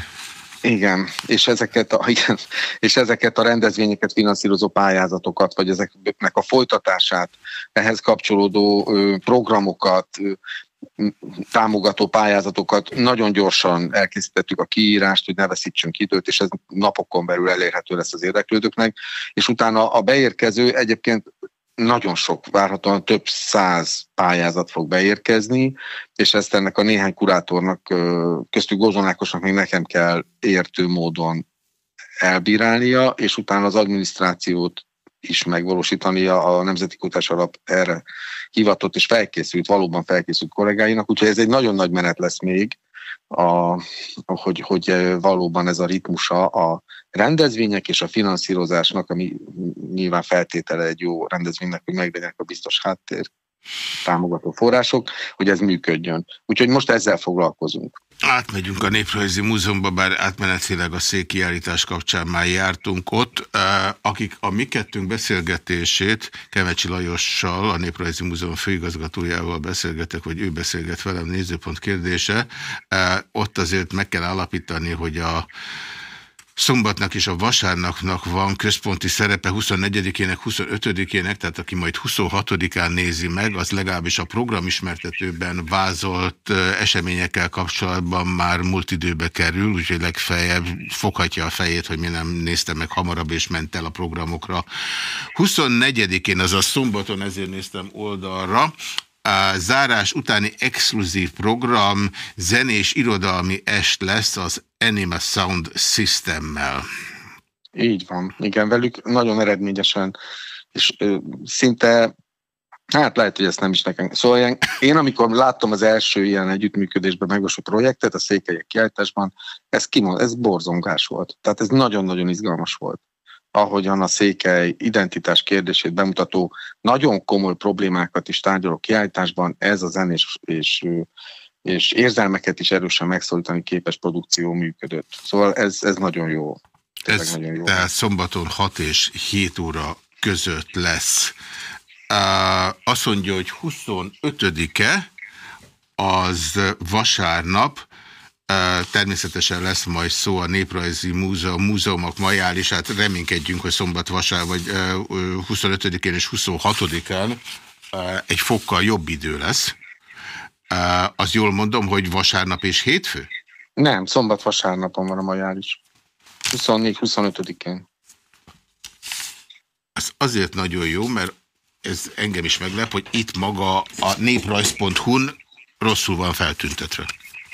Speaker 3: Igen, és ezeket, a, igen, és ezeket a rendezvényeket finanszírozó pályázatokat, vagy ezeknek a folytatását, ehhez kapcsolódó programokat, támogató pályázatokat nagyon gyorsan elkészítettük a kiírást, hogy ne veszítsünk időt, és ez napokon belül elérhető lesz az érdeklődőknek, és utána a beérkező egyébként nagyon sok, várhatóan több száz pályázat fog beérkezni, és ezt ennek a néhány kurátornak, köztük Gozonákosnak még nekem kell értő módon elbírálnia, és utána az adminisztrációt is megvalósítania. A Nemzeti Kutás Alap erre hivatott és felkészült, valóban felkészült kollégáinak, úgyhogy ez egy nagyon nagy menet lesz még, a, hogy, hogy valóban ez a ritmusa a rendezvények és a finanszírozásnak, ami nyilván feltétele egy jó rendezvénynek, hogy meglegyenek a biztos háttér támogató források, hogy ez működjön. Úgyhogy most ezzel foglalkozunk.
Speaker 1: Átmegyünk a Néprajzi Múzeumba, bár átmenetileg a székiállítás kapcsán már jártunk ott. Akik a mi kettőnk beszélgetését Kemecsi Lajossal, a Néprajzi Múzeum főigazgatójával beszélgetek, vagy ő beszélget velem nézőpont kérdése, ott azért meg kell állapítani, hogy a szombatnak és a vasárnapnak van központi szerepe 24-ének, 25-ének, tehát aki majd 26-án nézi meg, az legalábbis a programismertetőben vázolt eseményekkel kapcsolatban már múlt időbe kerül, úgyhogy legfeljebb foghatja a fejét, hogy mi nem nézte meg hamarabb és ment el a programokra. 24-én, azaz szombaton ezért néztem oldalra, zárás utáni exkluzív program zenés irodalmi est lesz az Anima Sound Systemmel.
Speaker 3: Így van. Igen, velük nagyon eredményesen És ö, szinte Hát lehet, hogy ezt nem is nekem. Szóval én, én amikor láttam az első ilyen együttműködésben megvalósult projektet a székelyek kiállításban, ez, kimond, ez borzongás volt. Tehát ez nagyon-nagyon izgalmas volt. Ahogyan a székely identitás kérdését bemutató nagyon komoly problémákat is tárgyaló kiállításban, ez a zenés és, és érzelmeket is erősen megszólítani képes produkció működött. Szóval ez, ez nagyon jó.
Speaker 1: Ez nagyon jó. Tehát szombaton 6 és 7 óra között lesz azt mondja, hogy 25-e az vasárnap, Természetesen lesz majd szó a Néprajzi Múzeum, múzeumok majál, és hát reménykedjünk, hogy szombat, vasár, vagy 25-én és 26-án egy fokkal jobb idő lesz. Az jól mondom, hogy vasárnap és hétfő?
Speaker 3: Nem, szombat-vasárnapon van a majál is. 24-25-én.
Speaker 1: Ez azért nagyon jó, mert ez engem is meglep, hogy itt maga a néprajz.hu-n rosszul van feltüntetve.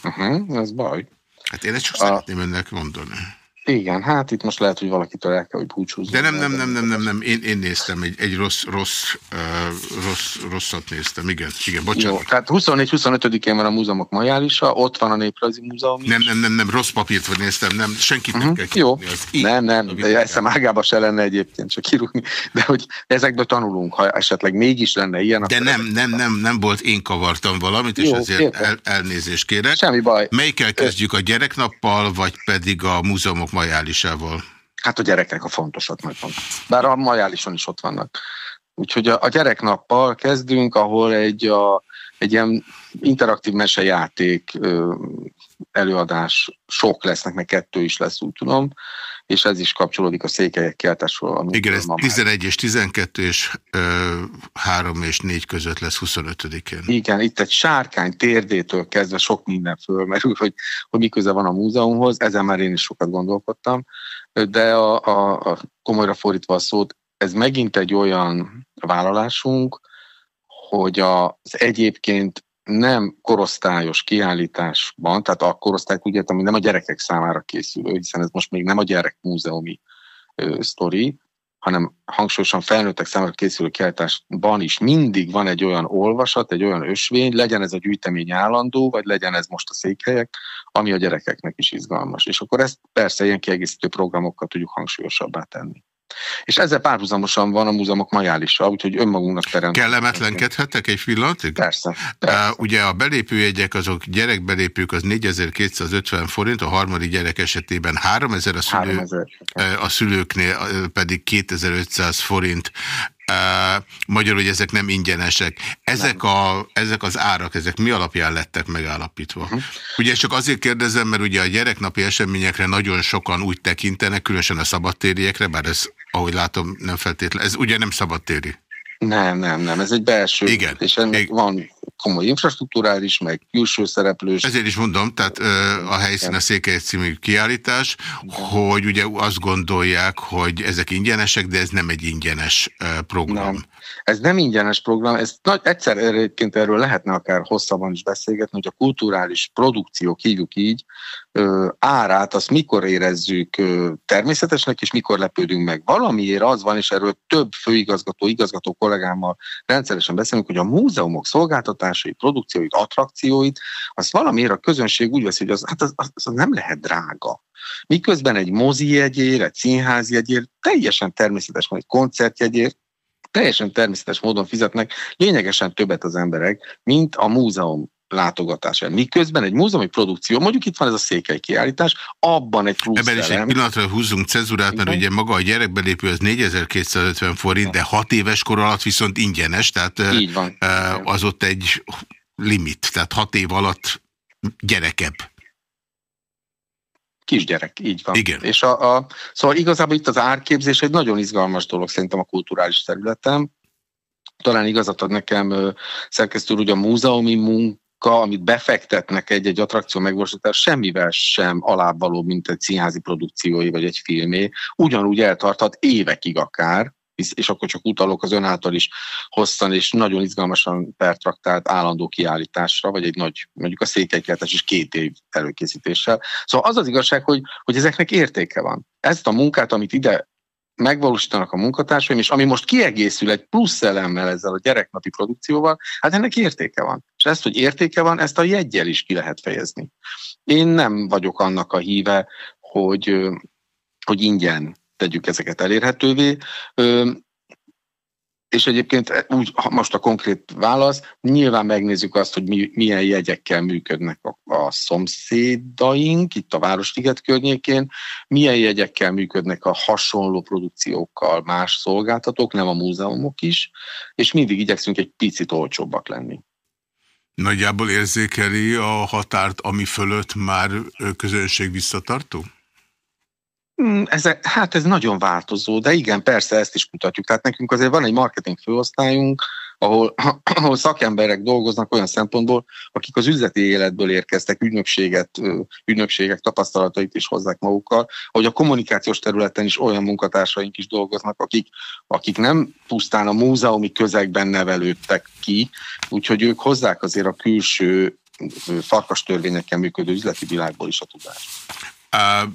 Speaker 3: Uh -huh, ez baj.
Speaker 1: Hát én ezt csak a... szeretném önnek mondani.
Speaker 3: Igen, hát itt most lehet, hogy valakitől el kell, hogy búcsúzni.
Speaker 1: De nem, nem, nem, nem, nem, nem. Én, én néztem egy, egy rossz, rossz, uh, rossz, rosszat néztem. Igen, igen, bocsánat. Jó,
Speaker 3: tehát 24-25-én van a múzeumok majálisa, ott van a Néprajzi Múzeum
Speaker 1: Nem, nem, nem, nem, rossz papírt néztem, nem, senkit uh -huh. nem mhm, kell
Speaker 3: kirúgni. Jó, nem, nem, de eszem ágába se lenne egyébként csak kirúgni, de hogy ezekből tanulunk, ha esetleg mégis lenne ilyen.
Speaker 1: De nem, nem, nem, nem volt, én kavartam valamit, és Jó, ezért el, elnézést kérek.
Speaker 3: Semmi baj.
Speaker 1: Melyikkel kezdjük a gyereknappal, vagy pedig a múzeumok majálisával?
Speaker 3: Hát a gyerekek a fontosak nagyon. Bár a majálison is ott vannak. Úgyhogy a, a gyereknappal kezdünk, ahol egy, a, egy ilyen interaktív mesejáték előadás sok lesznek, meg kettő is lesz, úgy tudom, és ez is kapcsolódik a székelyek kiáltásról.
Speaker 1: Igen, ez 11 és 12 és ö, 3 és 4 között lesz 25-én.
Speaker 3: Igen, itt egy sárkány térdétől kezdve sok minden fölmerül, hogy, hogy mi köze van a múzeumhoz, ezen már én is sokat gondolkodtam, de a, a, a komolyra fordítva a szót, ez megint egy olyan vállalásunk, hogy az egyébként nem korosztályos kiállításban, tehát a korosztályt úgy értem, hogy nem a gyerekek számára készülő, hiszen ez most még nem a gyerekmúzeumi sztori, hanem hangsúlyosan felnőttek számára készülő kiállításban is mindig van egy olyan olvasat, egy olyan ösvény, legyen ez a gyűjtemény állandó, vagy legyen ez most a székhelyek, ami a gyerekeknek is izgalmas. És akkor ezt persze ilyen kiegészítő programokkal tudjuk hangsúlyosabbá tenni. És ezzel párhuzamosan van a múzeumok majálisa, úgyhogy önmagunknak terem.
Speaker 1: Kellemetlenkedhetek egy pillanatig?
Speaker 3: Persze. persze.
Speaker 1: Uh, ugye a belépőjegyek, azok gyerekbelépők az 4250 forint, a harmadik gyerek esetében 3000, a, szülő, 3000. a szülőknél pedig 2500 forint. Uh, magyarul, hogy ezek nem ingyenesek. Ezek, nem. A, ezek az árak, ezek mi alapján lettek megállapítva? Uh mhm. -huh. Ugye csak azért kérdezem, mert ugye a gyereknapi eseményekre nagyon sokan úgy tekintenek, különösen a szabadtériekre, bár ez, ahogy látom, nem feltétlenül. Ez ugye nem szabadtéri?
Speaker 3: Nem, nem, nem. Ez egy belső.
Speaker 1: Igen.
Speaker 3: És ennek Igen. van komoly infrastruktúrális, meg külső szereplős.
Speaker 1: Ezért is mondom, tehát a helyszín a Székely című kiállítás, hogy ugye azt gondolják, hogy ezek ingyenesek, de ez nem egy ingyenes program.
Speaker 3: Nem. Ez nem ingyenes program, ez nagy, egyszer egyébként erről lehetne akár hosszabban is beszélgetni, hogy a kulturális produkciók, hívjuk így, árát, azt mikor érezzük természetesnek, és mikor lepődünk meg. Valamiért az van, és erről több főigazgató, igazgató kollégámmal rendszeresen beszélünk, hogy a múzeumok szolgáltatásai, produkcióit, attrakcióit, az valamiért a közönség úgy veszi, hogy az, hát az, az, az nem lehet drága. Miközben egy mozi jegyér, egy színházi jegyér teljesen természetes, egy koncertjegyér teljesen természetes módon fizetnek lényegesen többet az emberek, mint a múzeum látogatása. Miközben egy múzeumi produkció, mondjuk itt van ez a székely kiállítás, abban egy plusz
Speaker 1: Ebben is egy pillanatra húzzunk cezurát, mert Igen. ugye maga a gyerekbelépő az 4250 forint, de 6 éves kor alatt viszont ingyenes, tehát
Speaker 3: Így van.
Speaker 1: az ott egy limit, tehát 6 év alatt gyerekebb.
Speaker 3: Kisgyerek, így van.
Speaker 1: Igen.
Speaker 3: És a, a, szóval igazából itt az árképzés egy nagyon izgalmas dolog szerintem a kulturális területen. Talán igazat ad nekem szerkesztő, hogy a múzeumi munka, amit befektetnek egy-egy attrakció megvalósítás, semmivel sem alábbvaló, mint egy színházi produkciói vagy egy filmé. Ugyanúgy eltarthat évekig akár, és akkor csak utalok az ön által is hosszan és nagyon izgalmasan pertraktált állandó kiállításra, vagy egy nagy, mondjuk a székelykeltes is két év előkészítéssel. Szóval az az igazság, hogy, hogy ezeknek értéke van. Ezt a munkát, amit ide megvalósítanak a munkatársaim, és ami most kiegészül egy plusz elemmel ezzel a gyereknapi produkcióval, hát ennek értéke van. És ezt, hogy értéke van, ezt a jegyel is ki lehet fejezni. Én nem vagyok annak a híve, hogy, hogy ingyen tegyük ezeket elérhetővé. És egyébként úgy, most a konkrét válasz, nyilván megnézzük azt, hogy mi, milyen jegyekkel működnek a, a szomszédaink, itt a Városliget környékén, milyen jegyekkel működnek a hasonló produkciókkal más szolgáltatók, nem a múzeumok is, és mindig igyekszünk egy picit olcsóbbak lenni.
Speaker 1: Nagyjából érzékeli a határt, ami fölött már közönség visszatartó?
Speaker 3: Hmm, ez, hát ez nagyon változó, de igen, persze ezt is mutatjuk. Tehát nekünk azért van egy marketing főosztályunk, ahol, ahol szakemberek dolgoznak olyan szempontból, akik az üzleti életből érkeztek, ügynökséget, ügynökségek tapasztalatait is hozzák magukkal, hogy a kommunikációs területen is olyan munkatársaink is dolgoznak, akik, akik nem pusztán a múzeumi közegben nevelődtek ki, úgyhogy ők hozzák azért a külső farkas törvényekkel működő üzleti világból is a tudást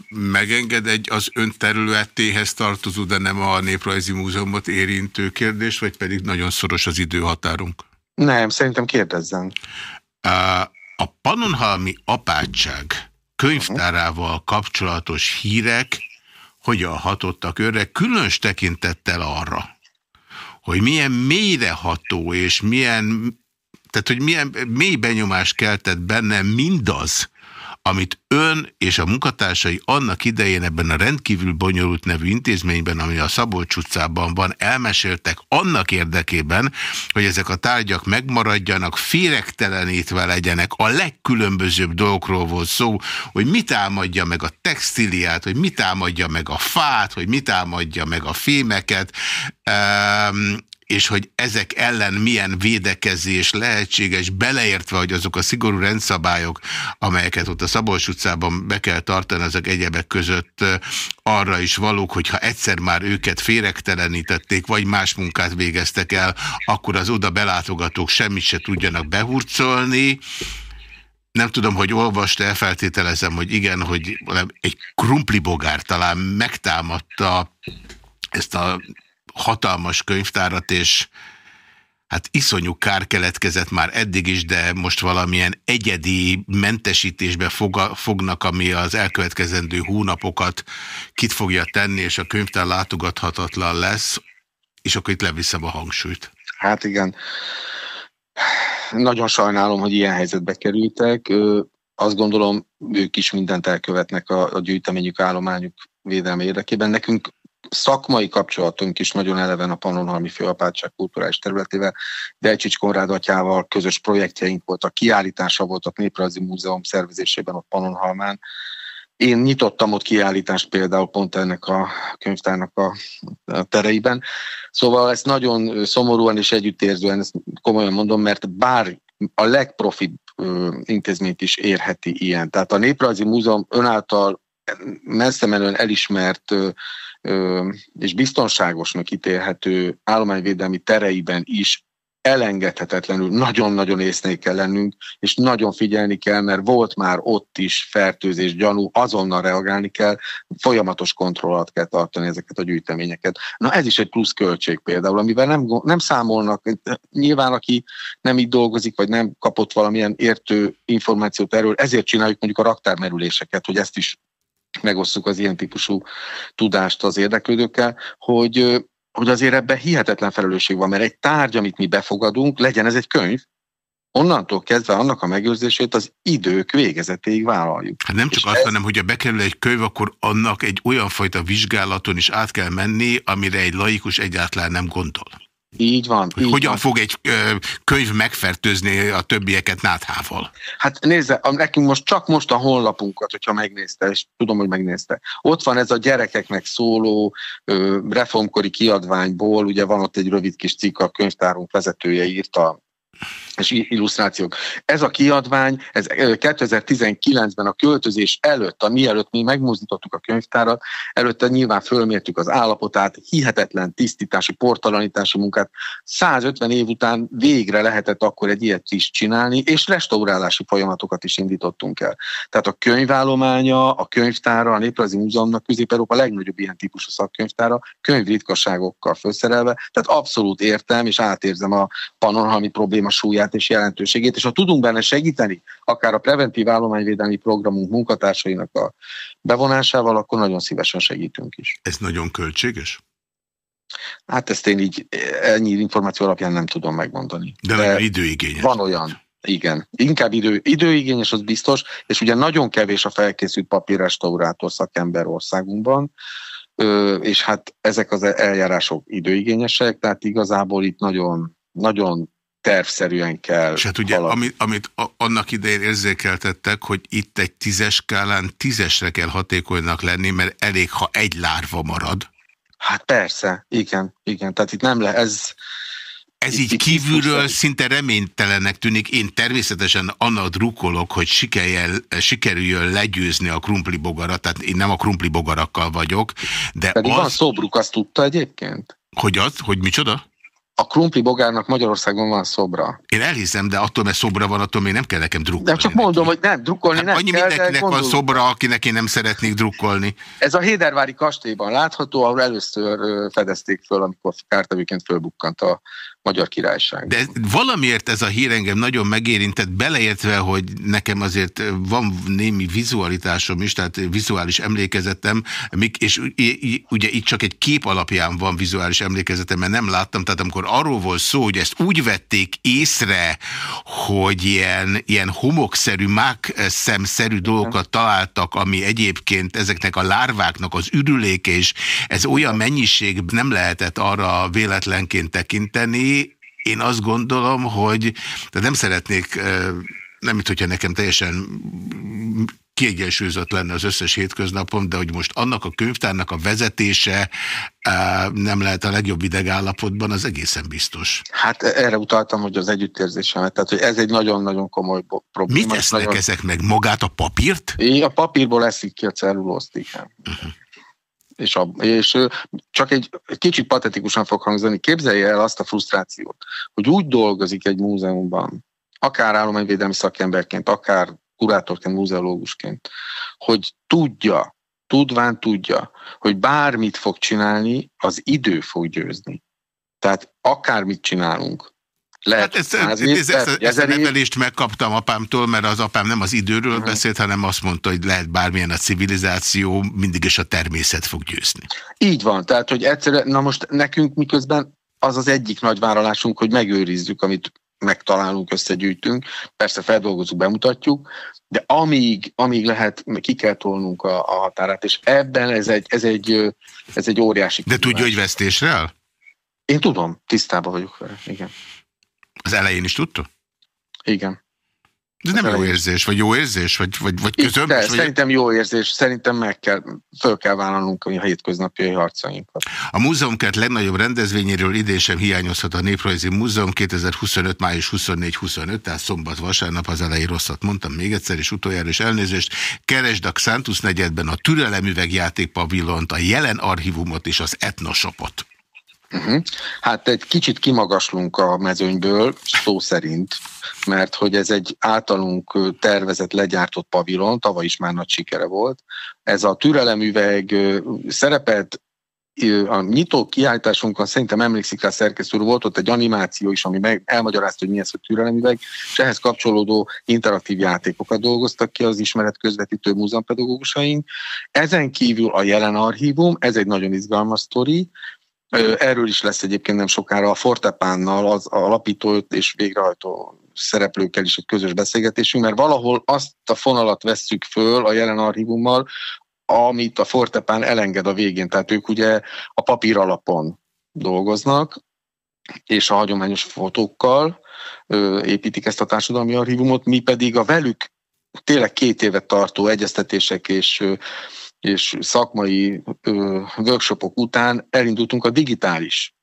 Speaker 1: megenged egy az ön területéhez tartozó, de nem a Néprajzi Múzeumot érintő kérdés, vagy pedig nagyon szoros az időhatárunk?
Speaker 3: Nem, szerintem kérdezzen.
Speaker 1: A Pannonhalmi apátság könyvtárával kapcsolatos hírek hogyan hatottak őre, különös tekintettel arra, hogy milyen mélyreható és milyen, tehát hogy milyen mély benyomást keltett benne mindaz, amit ön és a munkatársai annak idején ebben a rendkívül bonyolult nevű intézményben, ami a Szabolcs utcában van, elmeséltek annak érdekében, hogy ezek a tárgyak megmaradjanak, féregtelenítve legyenek, a legkülönbözőbb dolgokról volt szó, hogy mit támadja meg a textiliát, hogy mit támadja meg a fát, hogy mit támadja meg a fémeket, és hogy ezek ellen milyen védekezés lehetséges, beleértve, hogy azok a szigorú rendszabályok, amelyeket ott a Szabolcs utcában be kell tartani, azok egyebek között arra is valók, hogyha egyszer már őket féregtelenítették, vagy más munkát végeztek el, akkor az oda belátogatók semmit se tudjanak behurcolni, nem tudom, hogy olvasta, elfeltételezem, hogy igen, hogy egy krumplibogár talán megtámadta ezt a hatalmas könyvtárat, és hát iszonyú kár keletkezett már eddig is, de most valamilyen egyedi mentesítésbe fognak, ami az elkövetkezendő hónapokat kit fogja tenni, és a könyvtár látogathatatlan lesz, és akkor itt leviszem a hangsúlyt.
Speaker 3: Hát igen. Nagyon sajnálom, hogy ilyen helyzetbe kerültek. Azt gondolom, ők is mindent elkövetnek a, a gyűjteményük, állományuk védelme érdekében. Nekünk szakmai kapcsolatunk is nagyon eleven a Pannonhalmi Főapátság kulturális területével. Delcsics Konrád atyával közös projektjeink voltak, kiállítása voltak Néprajzi Múzeum szervezésében a Pannonhalmán. Én nyitottam ott kiállítást például pont ennek a könyvtárnak a, a tereiben. Szóval ezt nagyon szomorúan és együttérzően, ezt komolyan mondom, mert bár a legprofibb intézményt is érheti ilyen. Tehát a Néprajzi Múzeum önáltal messze menően elismert és biztonságosnak ítélhető állományvédelmi tereiben is elengedhetetlenül nagyon-nagyon észnék kell lennünk, és nagyon figyelni kell, mert volt már ott is fertőzés, gyanú, azonnal reagálni kell, folyamatos kontrollat kell tartani ezeket a gyűjteményeket. Na ez is egy plusz költség például, amivel nem, nem számolnak. Nyilván, aki nem így dolgozik, vagy nem kapott valamilyen értő információt erről, ezért csináljuk mondjuk a raktármerüléseket, hogy ezt is megosztjuk az ilyen típusú tudást az érdeklődőkkel, hogy, hogy azért ebben hihetetlen felelősség van, mert egy tárgy, amit mi befogadunk, legyen ez egy könyv, onnantól kezdve annak a megőrzését az idők végezetéig vállaljuk.
Speaker 1: Hát nem csak És azt, ez... hanem, hogyha bekerül egy könyv, akkor annak egy olyan fajta vizsgálaton is át kell menni, amire egy laikus egyáltalán nem gondol.
Speaker 3: Így van. Így
Speaker 1: hogyan
Speaker 3: van.
Speaker 1: fog egy könyv megfertőzni a többieket náthával?
Speaker 3: Hát nézze, nekünk most csak most a honlapunkat, hogyha megnézte, és tudom, hogy megnézte. Ott van ez a gyerekeknek szóló ö, reformkori kiadványból, ugye van ott egy rövid kis cikk, a könyvtárunk vezetője írta és illusztrációk. Ez a kiadvány, ez 2019-ben a költözés előtt, a mielőtt mi megmozdítottuk a könyvtárat, előtte nyilván fölmértük az állapotát, hihetetlen tisztítási, portalanítási munkát. 150 év után végre lehetett akkor egy ilyet is csinálni, és restaurálási folyamatokat is indítottunk el. Tehát a könyvállománya, a könyvtára, a Néprajzi Múzeumnak Közép-Európa legnagyobb ilyen típusú szakkönyvtára, könyvritkaságokkal felszerelve, tehát abszolút értem és átérzem a panonhalmi probléma súlyát súlyát és jelentőségét, és ha tudunk benne segíteni, akár a preventív állományvédelmi programunk munkatársainak a bevonásával, akkor nagyon szívesen segítünk is.
Speaker 1: Ez nagyon költséges?
Speaker 3: Hát ezt én így ennyi információ alapján nem tudom megmondani.
Speaker 1: De, De időigényes.
Speaker 3: Van olyan. Igen, inkább idő, időigényes, az biztos, és ugye nagyon kevés a felkészült papírrestaurátor szakember országunkban, és hát ezek az eljárások időigényesek, tehát igazából itt nagyon, nagyon tervszerűen kell.
Speaker 1: És hát ugye, amit, amit annak idején érzékeltettek, hogy itt egy tízes skálán tízesre kell hatékonynak lenni, mert elég, ha egy lárva marad.
Speaker 3: Hát persze, igen, igen. Tehát itt nem le, ez...
Speaker 1: Ez így kívülről szinte reménytelenek tűnik. Én természetesen annak drukkolok, hogy sikerjel, sikerüljön legyőzni a krumpli bogarat, tehát én nem a krumpli bogarakkal vagyok, de
Speaker 3: Pedig az... van szobruk, azt tudta egyébként?
Speaker 1: Hogy az? Hogy micsoda?
Speaker 3: A krumpli bogárnak Magyarországon van szobra.
Speaker 1: Én elhiszem, de attól, mert szobra van, attól még nem kell nekem drukkolni.
Speaker 3: Nem csak mondom, neki. hogy nem, drukkolni hát nem
Speaker 1: annyi
Speaker 3: kell,
Speaker 1: mindenkinek van szobra, akinek én nem szeretnék drukkolni.
Speaker 3: Ez a Hédervári kastélyban látható, ahol először fedezték föl, amikor kártevőként fölbukkant a Magyar Királyság.
Speaker 1: De valamiért ez a hír engem nagyon megérintett, beleértve, hogy nekem azért van némi vizualitásom is, tehát vizuális emlékezetem, és ugye itt csak egy kép alapján van vizuális emlékezetem, mert nem láttam, tehát amikor arról volt szó, hogy ezt úgy vették észre, hogy ilyen, ilyen homokszerű, mákszemszerű dolgokat találtak, ami egyébként ezeknek a lárváknak az ürüléke, és ez olyan mennyiség nem lehetett arra véletlenként tekinteni, én azt gondolom, hogy de nem szeretnék, nem mint hogyha nekem teljesen kiegyensúlyozott lenne az összes hétköznapom, de hogy most annak a könyvtárnak a vezetése nem lehet a legjobb idegállapotban, az egészen biztos.
Speaker 3: Hát erre utaltam, hogy az együttérzésemet, tehát hogy ez egy nagyon-nagyon komoly probléma.
Speaker 1: Mit esznek nagyon... ezek meg? Magát a papírt?
Speaker 3: É, a papírból eszik ki a cellulózt, igen. Uh -huh és, a, és csak egy, egy kicsit patetikusan fog hangzani, képzelje el azt a frusztrációt, hogy úgy dolgozik egy múzeumban, akár állományvédelmi szakemberként, akár kurátorként, múzeológusként, hogy tudja, tudván tudja, hogy bármit fog csinálni, az idő fog győzni. Tehát akármit csinálunk,
Speaker 1: lehet hát ezt, ez, ez, ezt, ezt a nevelést megkaptam apámtól, mert az apám nem az időről uh -huh. beszélt, hanem azt mondta, hogy lehet bármilyen a civilizáció, mindig is a természet fog győzni.
Speaker 3: Így van, tehát hogy egyszerűen, na most nekünk miközben az az egyik nagy vállalásunk, hogy megőrizzük, amit megtalálunk, összegyűjtünk, persze feldolgozunk, bemutatjuk, de amíg, amíg lehet, ki kell tolnunk a, a határát, és ebben ez egy, ez egy, ez egy óriási
Speaker 1: De tudja, hogy vesztésre áll?
Speaker 3: Én tudom, tisztában vagyok vele, igen.
Speaker 1: Az elején is tudta?
Speaker 3: Igen.
Speaker 1: Ez nem jó érzés, vagy jó érzés, vagy, vagy, vagy közöm?
Speaker 3: De, vagy... Szerintem jó érzés, szerintem meg kell, föl kell vállalnunk a hétköznapi harcainkat.
Speaker 1: A múzeumkert legnagyobb rendezvényéről idén sem hiányozhat a Néprajzi Múzeum 2025. május 24-25, tehát szombat-vasárnap az elején rosszat mondtam még egyszer, és utoljára is elnézést. Keresd a Xantus negyedben a türelemüvegjátékpavilont, a jelen archívumot és az etnosopot.
Speaker 3: Uh-huh. Hát egy kicsit kimagaslunk a mezőnyből, szó szerint, mert hogy ez egy általunk tervezett, legyártott pavilon, tavaly is már nagy sikere volt. Ez a türelemüveg szerepelt a nyitó kiállításunkon szerintem emlékszik rá szerkesztő volt ott egy animáció is, ami meg elmagyarázta, hogy mi ez a türelemüveg, és ehhez kapcsolódó interaktív játékokat dolgoztak ki az ismeret közvetítő múzeumpedagógusaink. Ezen kívül a jelen archívum, ez egy nagyon izgalmas sztori, Erről is lesz egyébként nem sokára a Fortepánnal, az alapító és végrehajtó szereplőkkel is egy közös beszélgetésünk, mert valahol azt a fonalat vesszük föl a jelen archívummal, amit a Fortepán elenged a végén. Tehát ők ugye a papír alapon dolgoznak, és a hagyományos fotókkal építik ezt a társadalmi archívumot, mi pedig a velük tényleg két évet tartó egyeztetések és és szakmai workshopok után elindultunk a digitális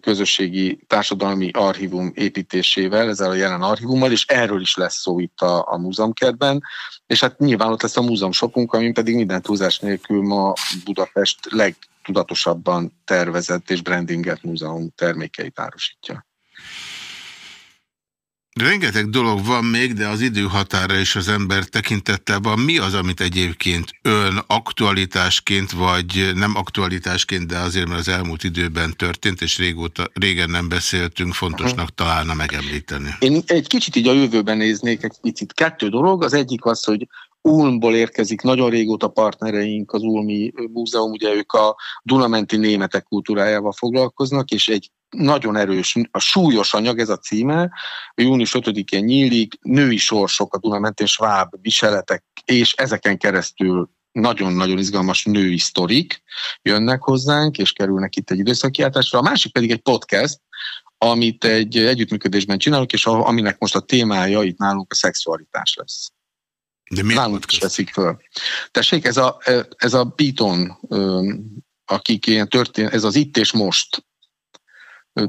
Speaker 3: közösségi társadalmi archívum építésével, ezzel a jelen archívummal, és erről is lesz szó itt a, a múzeumkertben, és hát nyilván ott lesz a múzeum shopunk, ami pedig minden túlzás nélkül ma Budapest legtudatosabban tervezett és brandinget múzeum termékeit árusítja.
Speaker 1: Rengeteg dolog van még, de az időhatára és az ember tekintettel van. Mi az, amit egyébként ön aktualitásként, vagy nem aktualitásként, de azért, mert az elmúlt időben történt, és régóta, régen nem beszéltünk, fontosnak találna megemlíteni?
Speaker 3: Én egy kicsit így a jövőben néznék egy picit. Kettő dolog. Az egyik az, hogy Ulmból érkezik, nagyon régóta partnereink, az Ulmi Múzeum, ugye ők a Dunamenti németek kultúrájával foglalkoznak, és egy nagyon erős, a súlyos anyag, ez a címe, június 5-én nyílik, női sorsok a Dunamentén, sváb viseletek, és ezeken keresztül nagyon-nagyon izgalmas női sztorik jönnek hozzánk, és kerülnek itt egy időszakkiáltásra. A másik pedig egy podcast, amit egy együttműködésben csinálunk, és aminek most a témája itt nálunk a szexualitás lesz.
Speaker 1: De miért Nálunk is
Speaker 3: veszik föl. Tessék, ez a, ez a Beaton, akik ilyen történ, ez az Itt és Most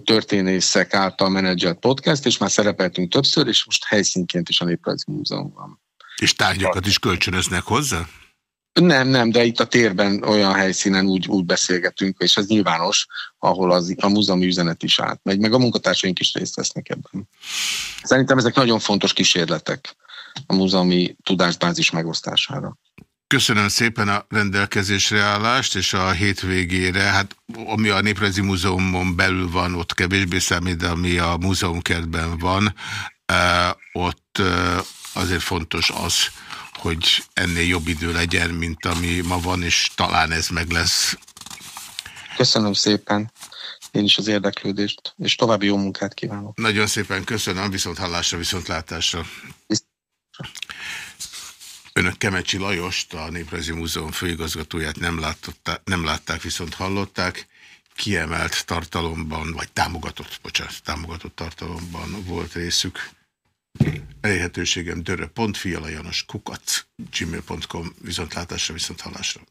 Speaker 3: történészek által menedzselt podcast, és már szerepeltünk többször, és most helyszínként is a Néprajzi Múzeumban.
Speaker 1: És tárgyakat is kölcsönöznek hozzá?
Speaker 3: Nem, nem, de itt a térben olyan helyszínen úgy, úgy beszélgetünk, és ez nyilvános, ahol az, a múzeumi üzenet is átmegy, meg a munkatársaink is részt vesznek ebben. Szerintem ezek nagyon fontos kísérletek a múzeumi tudásbázis megosztására.
Speaker 1: Köszönöm szépen a rendelkezésre állást, és a hétvégére, hát ami a Néprajzi Múzeumon belül van, ott kevésbé számít, de ami a múzeumkertben van, ott azért fontos az, hogy ennél jobb idő legyen, mint ami ma van, és talán ez meg lesz.
Speaker 3: Köszönöm szépen én is az érdeklődést, és további jó munkát kívánok.
Speaker 1: Nagyon szépen köszönöm, viszont hallásra, viszont látásra. Önök Kemecsi Lajost, a Néprajzi Múzeum főigazgatóját nem, nem látták, viszont hallották. Kiemelt tartalomban, vagy támogatott, bocsánat, támogatott tartalomban volt részük. Elérhetőségem dörö.fi, alajanos kukac, gmail.com, viszontlátásra, viszont hallásra.